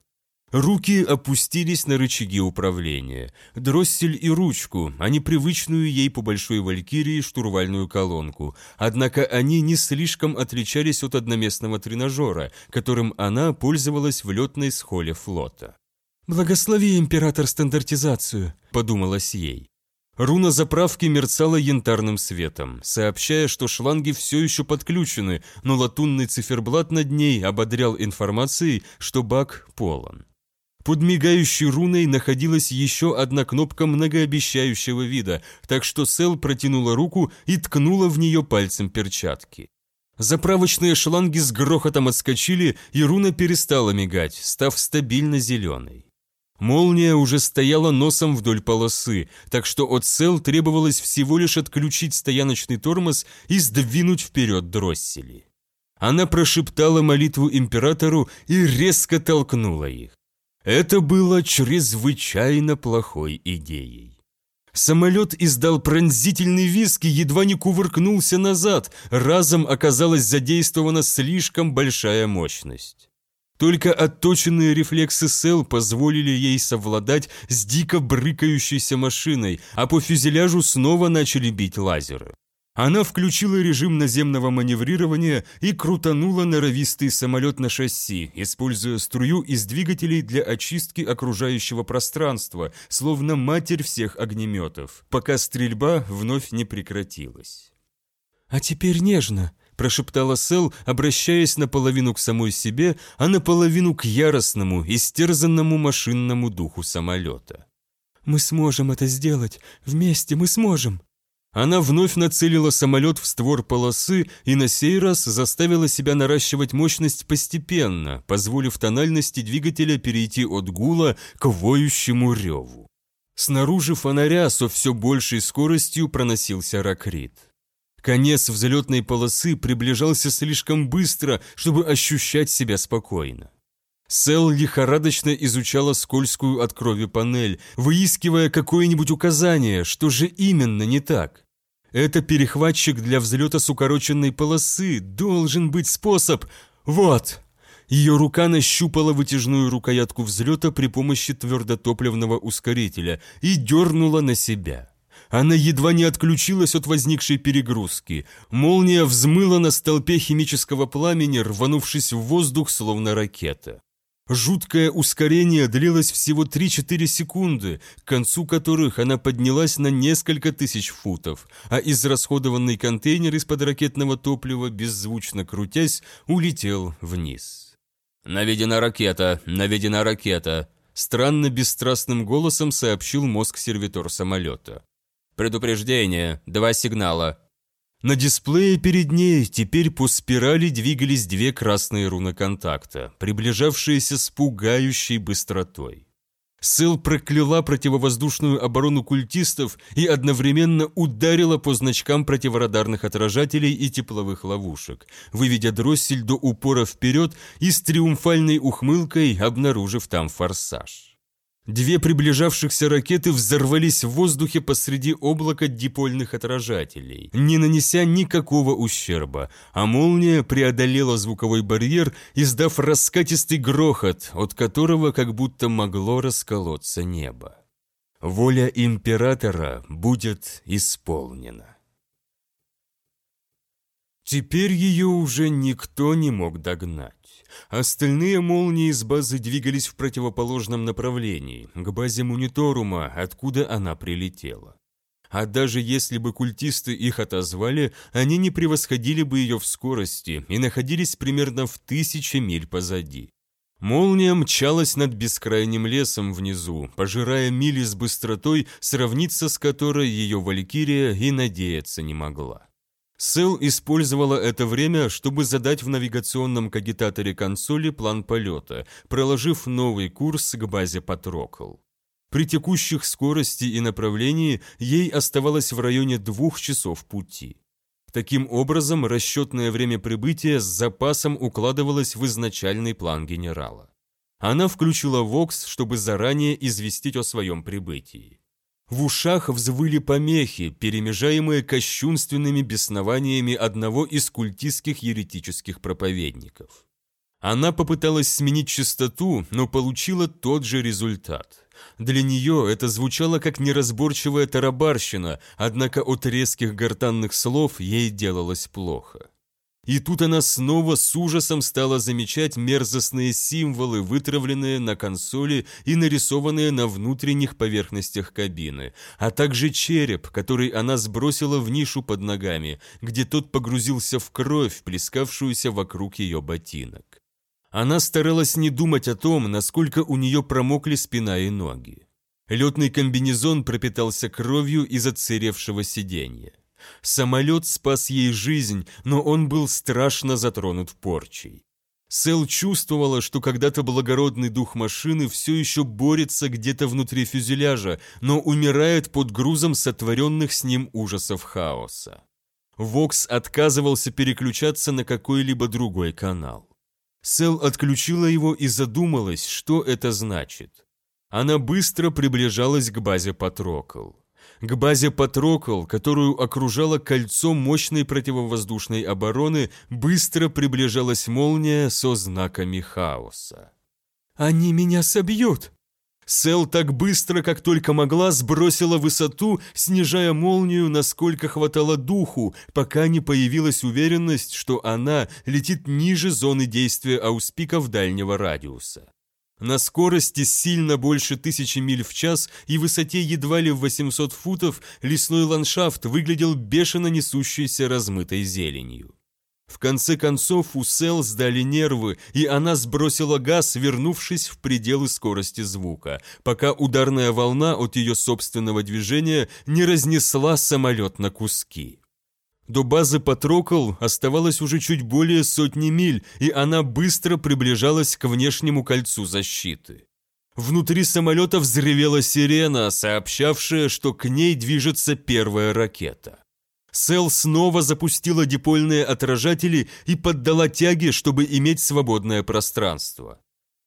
Руки опустились на рычаги управления, дроссель и ручку, а не привычную ей по Большой Валькирии штурвальную колонку, однако они не слишком отличались от одноместного тренажера, которым она пользовалась в летной схоле флота. «Благослови, император, стандартизацию», — подумалось ей. Руна заправки мерцала янтарным светом, сообщая, что шланги все еще подключены, но латунный циферблат над ней ободрял информацией, что бак полон. Под мигающей руной находилась еще одна кнопка многообещающего вида, так что Сел протянула руку и ткнула в нее пальцем перчатки. Заправочные шланги с грохотом отскочили, и руна перестала мигать, став стабильно зеленой. Молния уже стояла носом вдоль полосы, так что от Сел требовалось всего лишь отключить стояночный тормоз и сдвинуть вперед дроссели. Она прошептала молитву императору и резко толкнула их. Это было чрезвычайно плохой идеей. Самолет издал пронзительный визг и едва не кувыркнулся назад, разом оказалась задействована слишком большая мощность. Только отточенные рефлексы Сел позволили ей совладать с дико брыкающейся машиной, а по фюзеляжу снова начали бить лазеры. Она включила режим наземного маневрирования и крутанула норовистый самолет на шасси, используя струю из двигателей для очистки окружающего пространства, словно матерь всех огнеметов, пока стрельба вновь не прекратилась. «А теперь нежно», – прошептала Сел, обращаясь наполовину к самой себе, а наполовину к яростному, истерзанному машинному духу самолета. «Мы сможем это сделать! Вместе мы сможем!» Она вновь нацелила самолет в створ полосы и на сей раз заставила себя наращивать мощность постепенно, позволив тональности двигателя перейти от гула к воющему реву. Снаружи фонаря со все большей скоростью проносился ракрит. Конец взлетной полосы приближался слишком быстро, чтобы ощущать себя спокойно. Сел лихорадочно изучала скользкую от крови панель, выискивая какое-нибудь указание, что же именно не так. Это перехватчик для взлета с укороченной полосы, должен быть способ. Вот! Ее рука нащупала вытяжную рукоятку взлета при помощи твердотопливного ускорителя и дернула на себя. Она едва не отключилась от возникшей перегрузки. Молния взмыла на столпе химического пламени, рванувшись в воздух, словно ракета. Жуткое ускорение длилось всего 3-4 секунды, к концу которых она поднялась на несколько тысяч футов, а израсходованный контейнер из-под ракетного топлива, беззвучно крутясь, улетел вниз. «Наведена ракета! Наведена ракета!» Странно бесстрастным голосом сообщил мозг-сервитор самолета. «Предупреждение! Два сигнала! На дисплее перед ней теперь по спирали двигались две красные руны контакта, приближавшиеся с пугающей быстротой. Сэл прокляла противовоздушную оборону культистов и одновременно ударила по значкам противорадарных отражателей и тепловых ловушек, выведя дроссель до упора вперед и с триумфальной ухмылкой обнаружив там форсаж. Две приближавшихся ракеты взорвались в воздухе посреди облака дипольных отражателей, не нанеся никакого ущерба, а молния преодолела звуковой барьер, издав раскатистый грохот, от которого как будто могло расколоться небо. Воля императора будет исполнена. Теперь ее уже никто не мог догнать. Остальные молнии с базы двигались в противоположном направлении, к базе мониторума, откуда она прилетела. А даже если бы культисты их отозвали, они не превосходили бы ее в скорости и находились примерно в тысяче миль позади. Молния мчалась над бескрайним лесом внизу, пожирая мили с быстротой, сравниться с которой ее Валькирия и надеяться не могла. Сэл использовала это время, чтобы задать в навигационном кагитаторе консоли план полета, проложив новый курс к базе Патрокл. При текущих скорости и направлении ей оставалось в районе двух часов пути. Таким образом, расчетное время прибытия с запасом укладывалось в изначальный план генерала. Она включила Вокс, чтобы заранее известить о своем прибытии. В ушах взвыли помехи, перемежаемые кощунственными беснованиями одного из культистских еретических проповедников. Она попыталась сменить частоту, но получила тот же результат. Для нее это звучало как неразборчивая тарабарщина, однако от резких гортанных слов ей делалось плохо. И тут она снова с ужасом стала замечать мерзостные символы, вытравленные на консоли и нарисованные на внутренних поверхностях кабины, а также череп, который она сбросила в нишу под ногами, где тот погрузился в кровь, плескавшуюся вокруг ее ботинок. Она старалась не думать о том, насколько у нее промокли спина и ноги. Летный комбинезон пропитался кровью из отсыревшего сиденья. Самолет спас ей жизнь, но он был страшно затронут порчей. Сэл чувствовала, что когда-то благородный дух машины все еще борется где-то внутри фюзеляжа, но умирает под грузом сотворенных с ним ужасов хаоса. Вокс отказывался переключаться на какой-либо другой канал. Сэл отключила его и задумалась, что это значит. Она быстро приближалась к базе Патрокл. К базе Патрокол, которую окружало кольцо мощной противовоздушной обороны, быстро приближалась молния со знаками хаоса. «Они меня собьют!» Сел так быстро, как только могла, сбросила высоту, снижая молнию, насколько хватало духу, пока не появилась уверенность, что она летит ниже зоны действия ауспиков дальнего радиуса. На скорости сильно больше тысячи миль в час и высоте едва ли в 800 футов лесной ландшафт выглядел бешено несущейся размытой зеленью. В конце концов у Сел сдали нервы, и она сбросила газ, вернувшись в пределы скорости звука, пока ударная волна от ее собственного движения не разнесла самолет на куски. До базы Патрокол оставалось уже чуть более сотни миль, и она быстро приближалась к внешнему кольцу защиты. Внутри самолета взревела сирена, сообщавшая, что к ней движется первая ракета. Сел снова запустила дипольные отражатели и поддала тяге, чтобы иметь свободное пространство.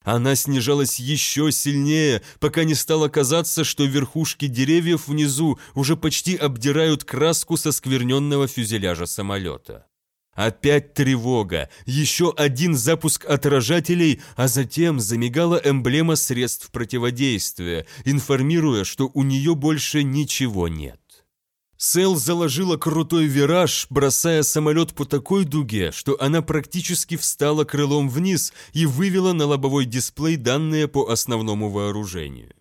Она снижалась еще сильнее, пока не стало казаться, что верхушки деревьев внизу уже почти обдирают краску со скверненного фюзеляжа самолета. Опять тревога, еще один запуск отражателей, а затем замигала эмблема средств противодействия, информируя, что у нее больше ничего нет. Сэл заложила крутой вираж, бросая самолет по такой дуге, что она практически встала крылом вниз и вывела на лобовой дисплей данные по основному вооружению.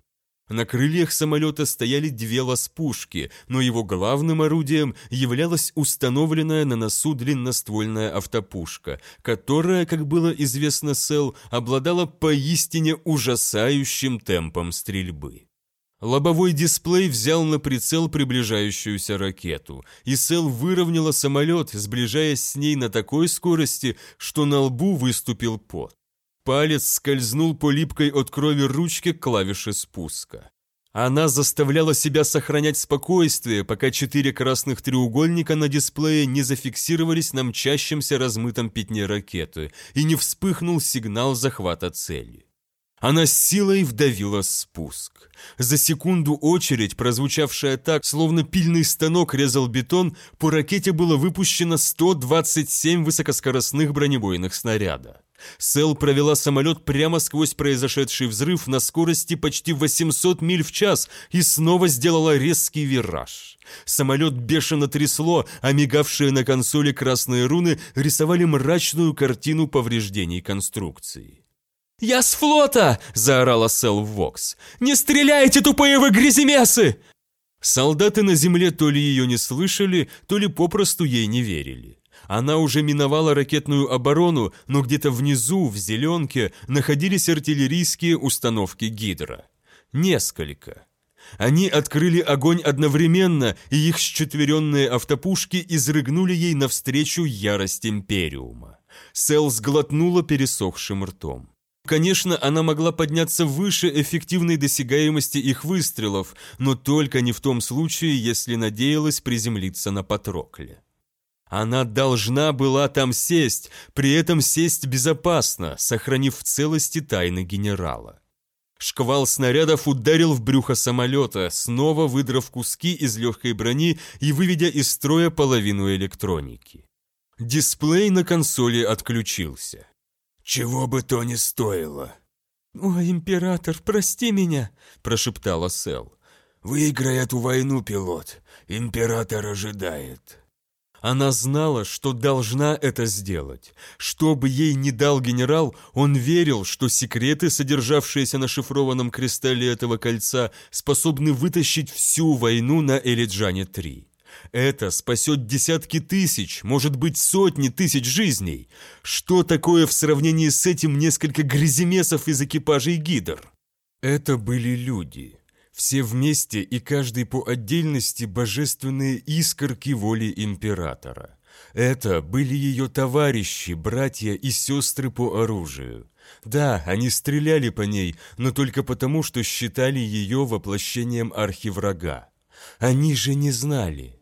На крыльях самолета стояли две ласпушки, но его главным орудием являлась установленная на носу длинноствольная автопушка, которая, как было известно Сэл, обладала поистине ужасающим темпом стрельбы. Лобовой дисплей взял на прицел приближающуюся ракету, и Сел выровняла самолет, сближаясь с ней на такой скорости, что на лбу выступил пот. Палец скользнул по липкой от крови ручке клавиши спуска. Она заставляла себя сохранять спокойствие, пока четыре красных треугольника на дисплее не зафиксировались на мчащемся размытом пятне ракеты и не вспыхнул сигнал захвата цели. Она с силой вдавила спуск. За секунду очередь, прозвучавшая так, словно пильный станок резал бетон, по ракете было выпущено 127 высокоскоростных бронебойных снаряда. Сел провела самолет прямо сквозь произошедший взрыв на скорости почти 800 миль в час и снова сделала резкий вираж. Самолет бешено трясло, а мигавшие на консоли красные руны рисовали мрачную картину повреждений конструкции. «Я с флота!» – заорала Сел Вокс. «Не стреляйте, тупые вы гряземесы!» Солдаты на земле то ли ее не слышали, то ли попросту ей не верили. Она уже миновала ракетную оборону, но где-то внизу, в зеленке, находились артиллерийские установки Гидра. Несколько. Они открыли огонь одновременно, и их счетверенные автопушки изрыгнули ей навстречу ярость Империума. Сел сглотнула пересохшим ртом. Конечно, она могла подняться выше эффективной досягаемости их выстрелов, но только не в том случае, если надеялась приземлиться на Патрокле. Она должна была там сесть, при этом сесть безопасно, сохранив в целости тайны генерала. Шквал снарядов ударил в брюхо самолета, снова выдрав куски из легкой брони и выведя из строя половину электроники. Дисплей на консоли отключился. «Чего бы то ни стоило». «О, император, прости меня», – прошептала Сел. «Выиграй эту войну, пилот. Император ожидает». Она знала, что должна это сделать. Что бы ей ни дал генерал, он верил, что секреты, содержавшиеся на шифрованном кристалле этого кольца, способны вытащить всю войну на Элиджане-3. Это спасет десятки тысяч, может быть сотни тысяч жизней. Что такое в сравнении с этим несколько гряземесов из экипажей гидр? Это были люди. Все вместе и каждый по отдельности божественные искорки воли императора. Это были ее товарищи, братья и сестры по оружию. Да, они стреляли по ней, но только потому, что считали ее воплощением архиврага. Они же не знали.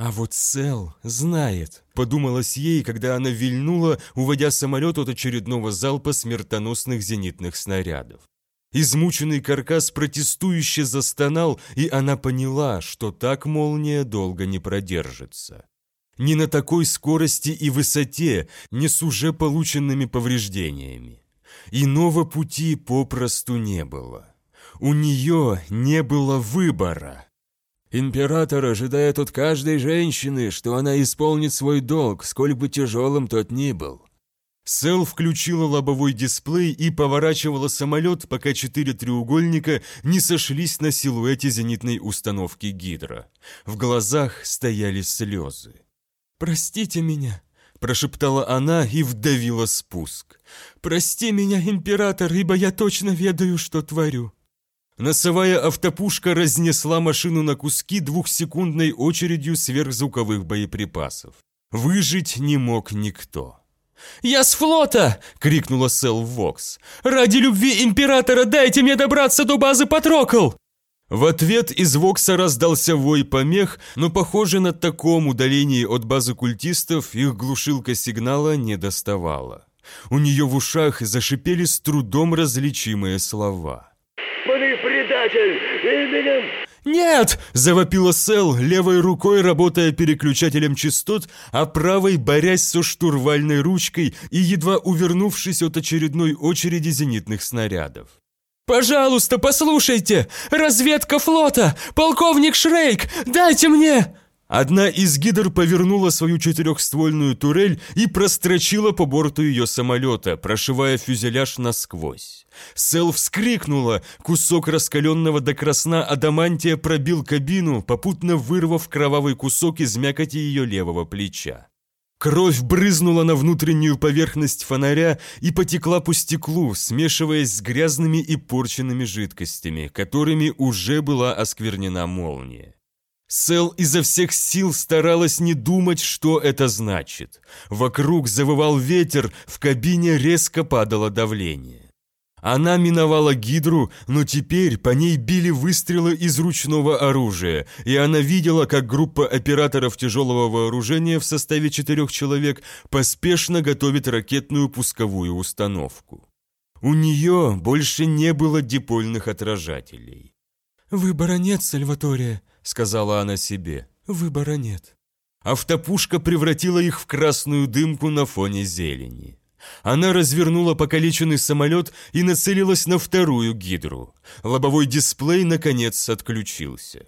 «А вот Сел знает», — подумалось ей, когда она вильнула, уводя самолет от очередного залпа смертоносных зенитных снарядов. Измученный каркас протестующе застонал, и она поняла, что так молния долго не продержится. Не на такой скорости и высоте, не с уже полученными повреждениями. Иного пути попросту не было. У нее не было выбора. Император ожидает от каждой женщины, что она исполнит свой долг, сколь бы тяжелым тот ни был. Сэл включила лобовой дисплей и поворачивала самолет, пока четыре треугольника не сошлись на силуэте зенитной установки Гидра. В глазах стояли слезы. «Простите меня», – прошептала она и вдавила спуск. «Прости меня, император, ибо я точно ведаю, что творю». Носовая автопушка разнесла машину на куски двухсекундной очередью сверхзвуковых боеприпасов. Выжить не мог никто. «Я с флота!» — крикнула Сэл Вокс. «Ради любви Императора дайте мне добраться до базы Патрокл!» В ответ из Вокса раздался вой помех, но, похоже, на таком удалении от базы культистов их глушилка сигнала не доставала. У нее в ушах зашипели с трудом различимые слова. «Мы предатель! Именем...» «Нет!» – завопила Сэл, левой рукой работая переключателем частот, а правой борясь со штурвальной ручкой и едва увернувшись от очередной очереди зенитных снарядов. «Пожалуйста, послушайте! Разведка флота! Полковник Шрейк! Дайте мне!» Одна из гидр повернула свою четырехствольную турель и прострочила по борту ее самолета, прошивая фюзеляж насквозь. Сэл вскрикнула, кусок раскаленного до красна адамантия пробил кабину, попутно вырвав кровавый кусок из мякоти ее левого плеча. Кровь брызнула на внутреннюю поверхность фонаря и потекла по стеклу, смешиваясь с грязными и порченными жидкостями, которыми уже была осквернена молния. Сэл изо всех сил старалась не думать, что это значит. Вокруг завывал ветер, в кабине резко падало давление. Она миновала гидру, но теперь по ней били выстрелы из ручного оружия, и она видела, как группа операторов тяжелого вооружения в составе четырех человек поспешно готовит ракетную пусковую установку. У нее больше не было дипольных отражателей. «Выбора нет, Сальватория», — сказала она себе. «Выбора нет». Автопушка превратила их в красную дымку на фоне зелени. Она развернула покалеченный самолет и нацелилась на вторую гидру. Лобовой дисплей, наконец, отключился.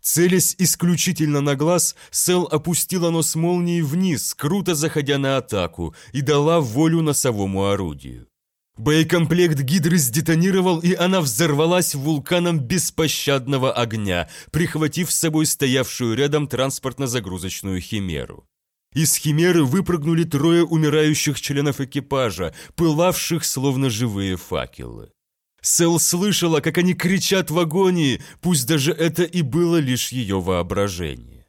Целясь исключительно на глаз, Сел опустила нос молнии вниз, круто заходя на атаку, и дала волю носовому орудию. Боекомплект гидры сдетонировал, и она взорвалась вулканом беспощадного огня, прихватив с собой стоявшую рядом транспортно-загрузочную химеру. Из химеры выпрыгнули трое умирающих членов экипажа, пылавших словно живые факелы. Сэл слышала, как они кричат в агонии, пусть даже это и было лишь ее воображение.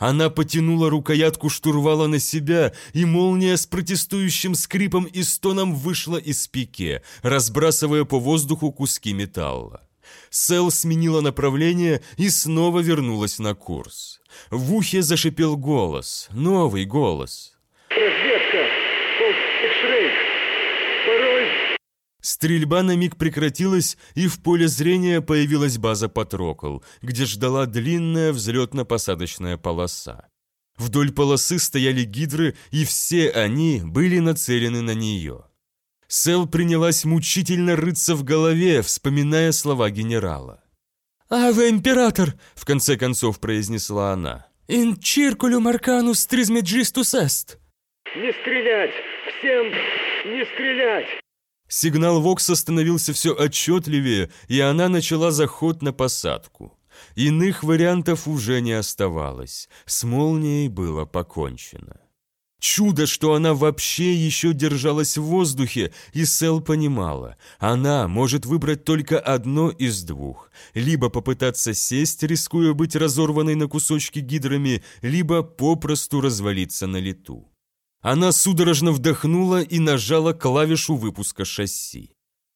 Она потянула рукоятку штурвала на себя, и молния с протестующим скрипом и стоном вышла из пике, разбрасывая по воздуху куски металла. Сэл сменила направление и снова вернулась на курс. В ухе зашипел голос, новый голос. «Разведка! Полк Шрейк! Пароль Стрельба на миг прекратилась, и в поле зрения появилась база Патрокл, где ждала длинная взлетно-посадочная полоса. Вдоль полосы стояли гидры, и все они были нацелены на нее. Сэл принялась мучительно рыться в голове, вспоминая слова генерала. «Аве, император!» — в конце концов произнесла она. «Ин чиркулю марканус тризмеджистус эст!» «Не стрелять! Всем не стрелять!» Сигнал Вокса становился все отчетливее, и она начала заход на посадку. Иных вариантов уже не оставалось, с молнией было покончено. Чудо, что она вообще еще держалась в воздухе, и Сэл понимала, она может выбрать только одно из двух. Либо попытаться сесть, рискуя быть разорванной на кусочки гидрами, либо попросту развалиться на лету. Она судорожно вдохнула и нажала клавишу выпуска шасси.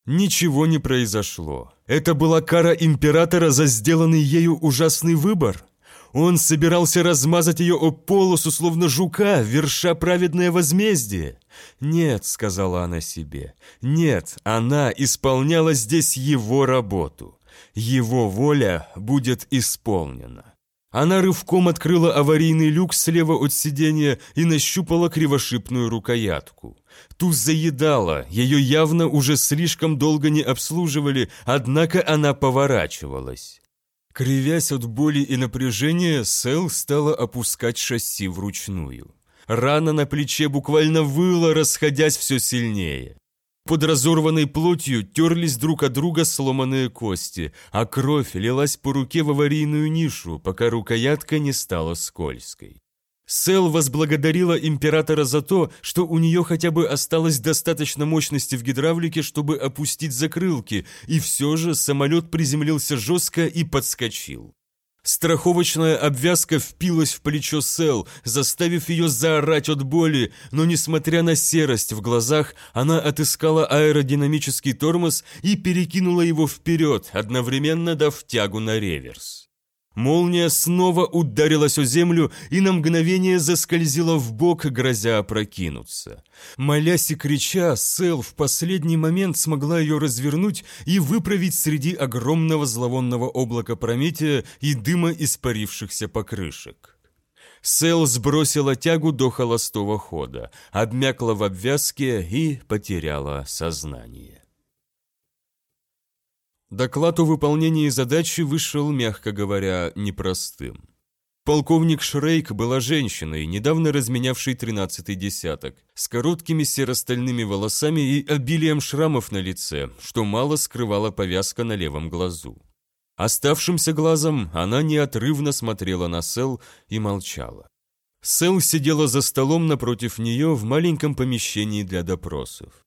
Ничего не произошло. Это была кара императора за сделанный ею ужасный выбор. Он собирался размазать ее о полосу, словно жука, верша праведное возмездие. «Нет», — сказала она себе, — «нет, она исполняла здесь его работу. Его воля будет исполнена». Она рывком открыла аварийный люк слева от сиденья и нащупала кривошипную рукоятку. Ту заедала, ее явно уже слишком долго не обслуживали, однако она поворачивалась. Кривясь от боли и напряжения, Сэл стала опускать шасси вручную. Рана на плече буквально выла, расходясь все сильнее. Под разорванной плотью терлись друг от друга сломанные кости, а кровь лилась по руке в аварийную нишу, пока рукоятка не стала скользкой. Сел возблагодарила императора за то, что у нее хотя бы осталось достаточно мощности в гидравлике, чтобы опустить закрылки, и все же самолет приземлился жестко и подскочил. Страховочная обвязка впилась в плечо Сел, заставив ее заорать от боли, но, несмотря на серость в глазах, она отыскала аэродинамический тормоз и перекинула его вперед, одновременно дав тягу на реверс. Молния снова ударилась о землю и на мгновение заскользила в бок, грозя опрокинуться. Молясь и крича, Сэл в последний момент смогла ее развернуть и выправить среди огромного зловонного облака Прометия и дыма испарившихся покрышек. Сэл сбросила тягу до холостого хода, обмякла в обвязке и потеряла сознание. Доклад о выполнении задачи вышел, мягко говоря, непростым. Полковник Шрейк была женщиной, недавно разменявшей тринадцатый десяток, с короткими серо-стальными волосами и обилием шрамов на лице, что мало скрывала повязка на левом глазу. Оставшимся глазом она неотрывно смотрела на Сел и молчала. Сел сидела за столом напротив нее в маленьком помещении для допросов.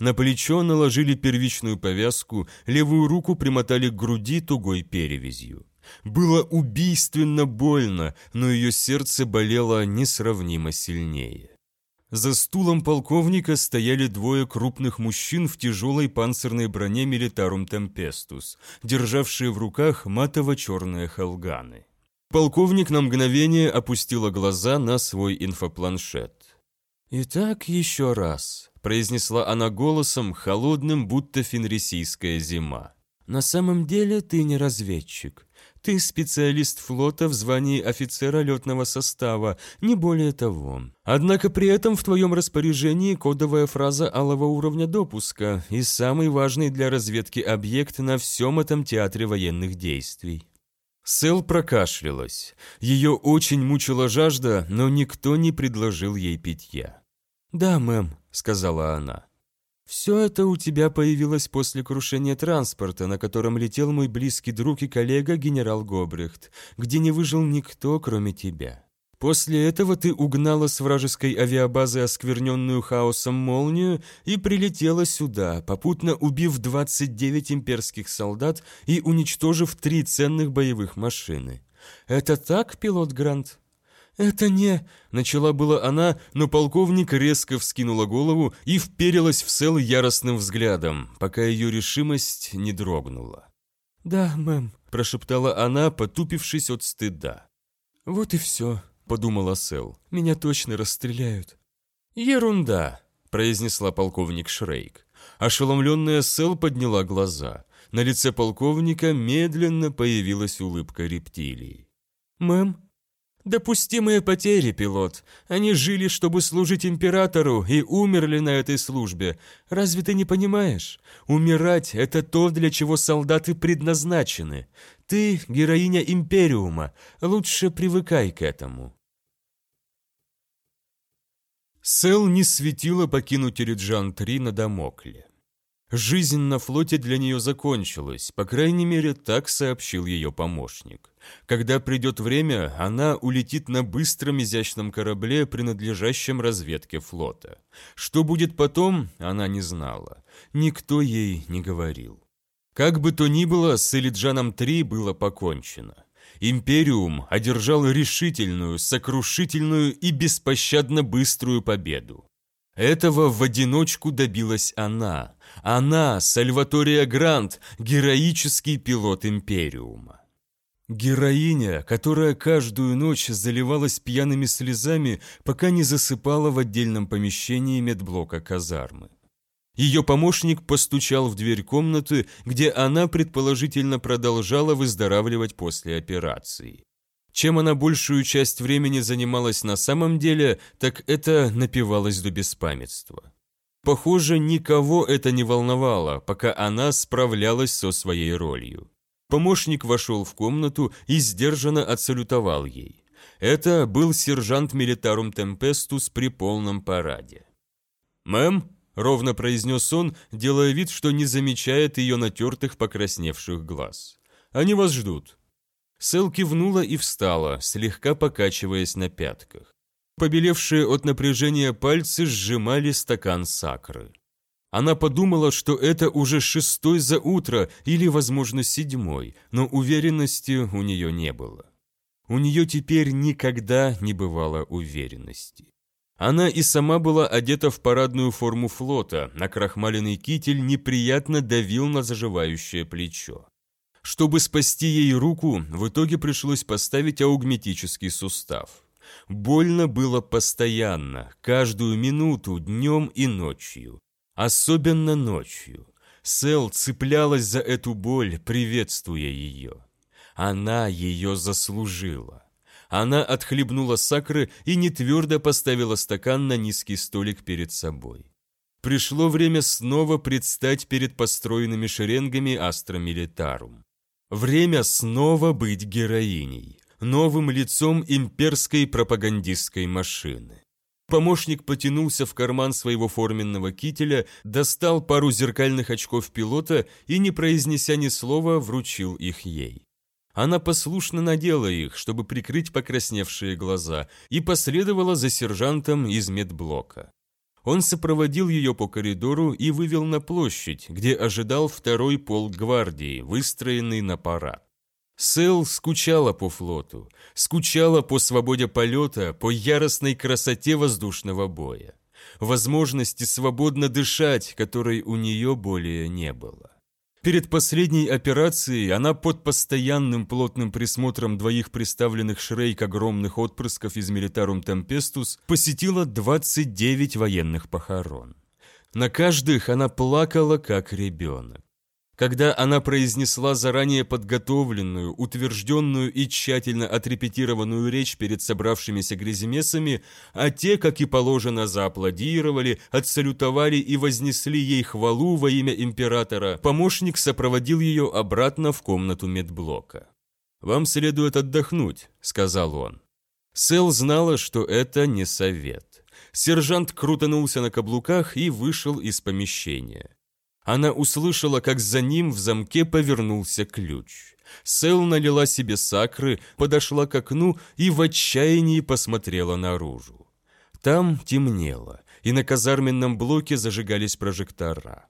На плечо наложили первичную повязку, левую руку примотали к груди тугой перевязью. Было убийственно больно, но ее сердце болело несравнимо сильнее. За стулом полковника стояли двое крупных мужчин в тяжелой панцирной броне Милитарум Темпестус, державшие в руках матово-черные халганы. Полковник на мгновение опустила глаза на свой инфопланшет. «Итак, еще раз», произнесла она голосом, холодным, будто фенрисийская зима. «На самом деле ты не разведчик. Ты специалист флота в звании офицера летного состава, не более того. Однако при этом в твоем распоряжении кодовая фраза алого уровня допуска и самый важный для разведки объект на всем этом театре военных действий». Сэл прокашлялась. Ее очень мучила жажда, но никто не предложил ей питья. «Да, мэм», — сказала она. «Все это у тебя появилось после крушения транспорта, на котором летел мой близкий друг и коллега генерал Гобрехт, где не выжил никто, кроме тебя. После этого ты угнала с вражеской авиабазы оскверненную хаосом молнию и прилетела сюда, попутно убив 29 имперских солдат и уничтожив три ценных боевых машины. Это так, пилот Грант?» «Это не...» — начала была она, но полковник резко вскинула голову и вперилась в Сел яростным взглядом, пока ее решимость не дрогнула. «Да, мэм», — прошептала она, потупившись от стыда. «Вот и все», — подумала Сел. «Меня точно расстреляют». «Ерунда», — произнесла полковник Шрейк. Ошеломленная Сел подняла глаза. На лице полковника медленно появилась улыбка рептилии. «Мэм?» Допустимые потери, пилот. Они жили, чтобы служить императору, и умерли на этой службе. Разве ты не понимаешь? Умирать – это то, для чего солдаты предназначены. Ты – героиня Империума. Лучше привыкай к этому. Сел не светило покинуть Риджан-3 на Дамокле. Жизнь на флоте для нее закончилась, по крайней мере, так сообщил ее помощник. Когда придет время, она улетит на быстром изящном корабле, принадлежащем разведке флота. Что будет потом, она не знала. Никто ей не говорил. Как бы то ни было, с Элиджаном-3 было покончено. Империум одержал решительную, сокрушительную и беспощадно быструю победу. Этого в одиночку добилась она. Она, Сальватория Грант, героический пилот Империума. Героиня, которая каждую ночь заливалась пьяными слезами, пока не засыпала в отдельном помещении медблока казармы. Ее помощник постучал в дверь комнаты, где она предположительно продолжала выздоравливать после операции. Чем она большую часть времени занималась на самом деле, так это напивалась до беспамятства. Похоже, никого это не волновало, пока она справлялась со своей ролью. Помощник вошел в комнату и сдержанно отсалютовал ей. Это был сержант Милитарум Темпестус при полном параде. «Мэм?» – ровно произнес он, делая вид, что не замечает ее натертых покрасневших глаз. «Они вас ждут». Сэл кивнула и встала, слегка покачиваясь на пятках. Побелевшие от напряжения пальцы сжимали стакан сакры. Она подумала, что это уже шестой за утро или, возможно, седьмой, но уверенности у нее не было. У нее теперь никогда не бывало уверенности. Она и сама была одета в парадную форму флота, на крахмаленный китель неприятно давил на заживающее плечо. Чтобы спасти ей руку, в итоге пришлось поставить аугметический сустав. Больно было постоянно, каждую минуту, днем и ночью. Особенно ночью. Сэл цеплялась за эту боль, приветствуя ее. Она ее заслужила. Она отхлебнула сакры и нетвердо поставила стакан на низкий столик перед собой. Пришло время снова предстать перед построенными шеренгами Астра Милитарум. Время снова быть героиней, новым лицом имперской пропагандистской машины. Помощник потянулся в карман своего форменного кителя, достал пару зеркальных очков пилота и, не произнеся ни слова, вручил их ей. Она послушно надела их, чтобы прикрыть покрасневшие глаза, и последовала за сержантом из медблока. Он сопроводил ее по коридору и вывел на площадь, где ожидал второй полк гвардии, выстроенный на парад. Сэл скучала по флоту, скучала по свободе полета, по яростной красоте воздушного боя, возможности свободно дышать, которой у нее более не было. Перед последней операцией она под постоянным плотным присмотром двоих представленных Шрейк огромных отпрысков из Милитарум Темпестус посетила 29 военных похорон. На каждых она плакала, как ребенок. Когда она произнесла заранее подготовленную, утвержденную и тщательно отрепетированную речь перед собравшимися гряземесами, а те, как и положено, зааплодировали, отсалютовали и вознесли ей хвалу во имя императора, помощник сопроводил ее обратно в комнату медблока. «Вам следует отдохнуть», — сказал он. Сэл знала, что это не совет. Сержант крутанулся на каблуках и вышел из помещения. Она услышала, как за ним в замке повернулся ключ. Сэл налила себе сакры, подошла к окну и в отчаянии посмотрела наружу. Там темнело, и на казарменном блоке зажигались прожектора.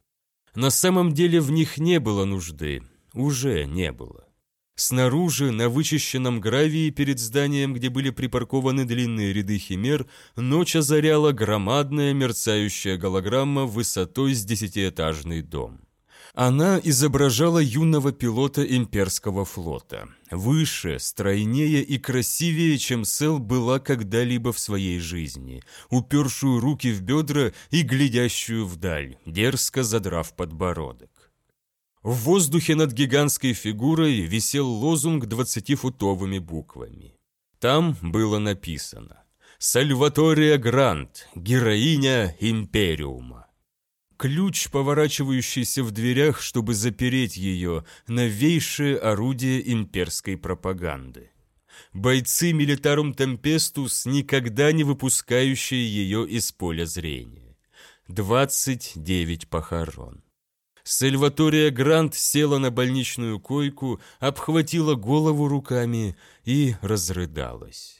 На самом деле в них не было нужды, уже не было. Снаружи, на вычищенном гравии перед зданием, где были припаркованы длинные ряды химер, ночь озаряла громадная мерцающая голограмма высотой с десятиэтажный дом. Она изображала юного пилота имперского флота. Выше, стройнее и красивее, чем Сел была когда-либо в своей жизни, упершую руки в бедра и глядящую вдаль, дерзко задрав подбородок. В воздухе над гигантской фигурой висел лозунг двадцатифутовыми буквами. Там было написано «Сальватория Грант, героиня Империума». Ключ, поворачивающийся в дверях, чтобы запереть ее, новейшее орудие имперской пропаганды. Бойцы Милитарум Темпестус, никогда не выпускающие ее из поля зрения. 29 похорон. Сальватория Грант села на больничную койку, обхватила голову руками и разрыдалась.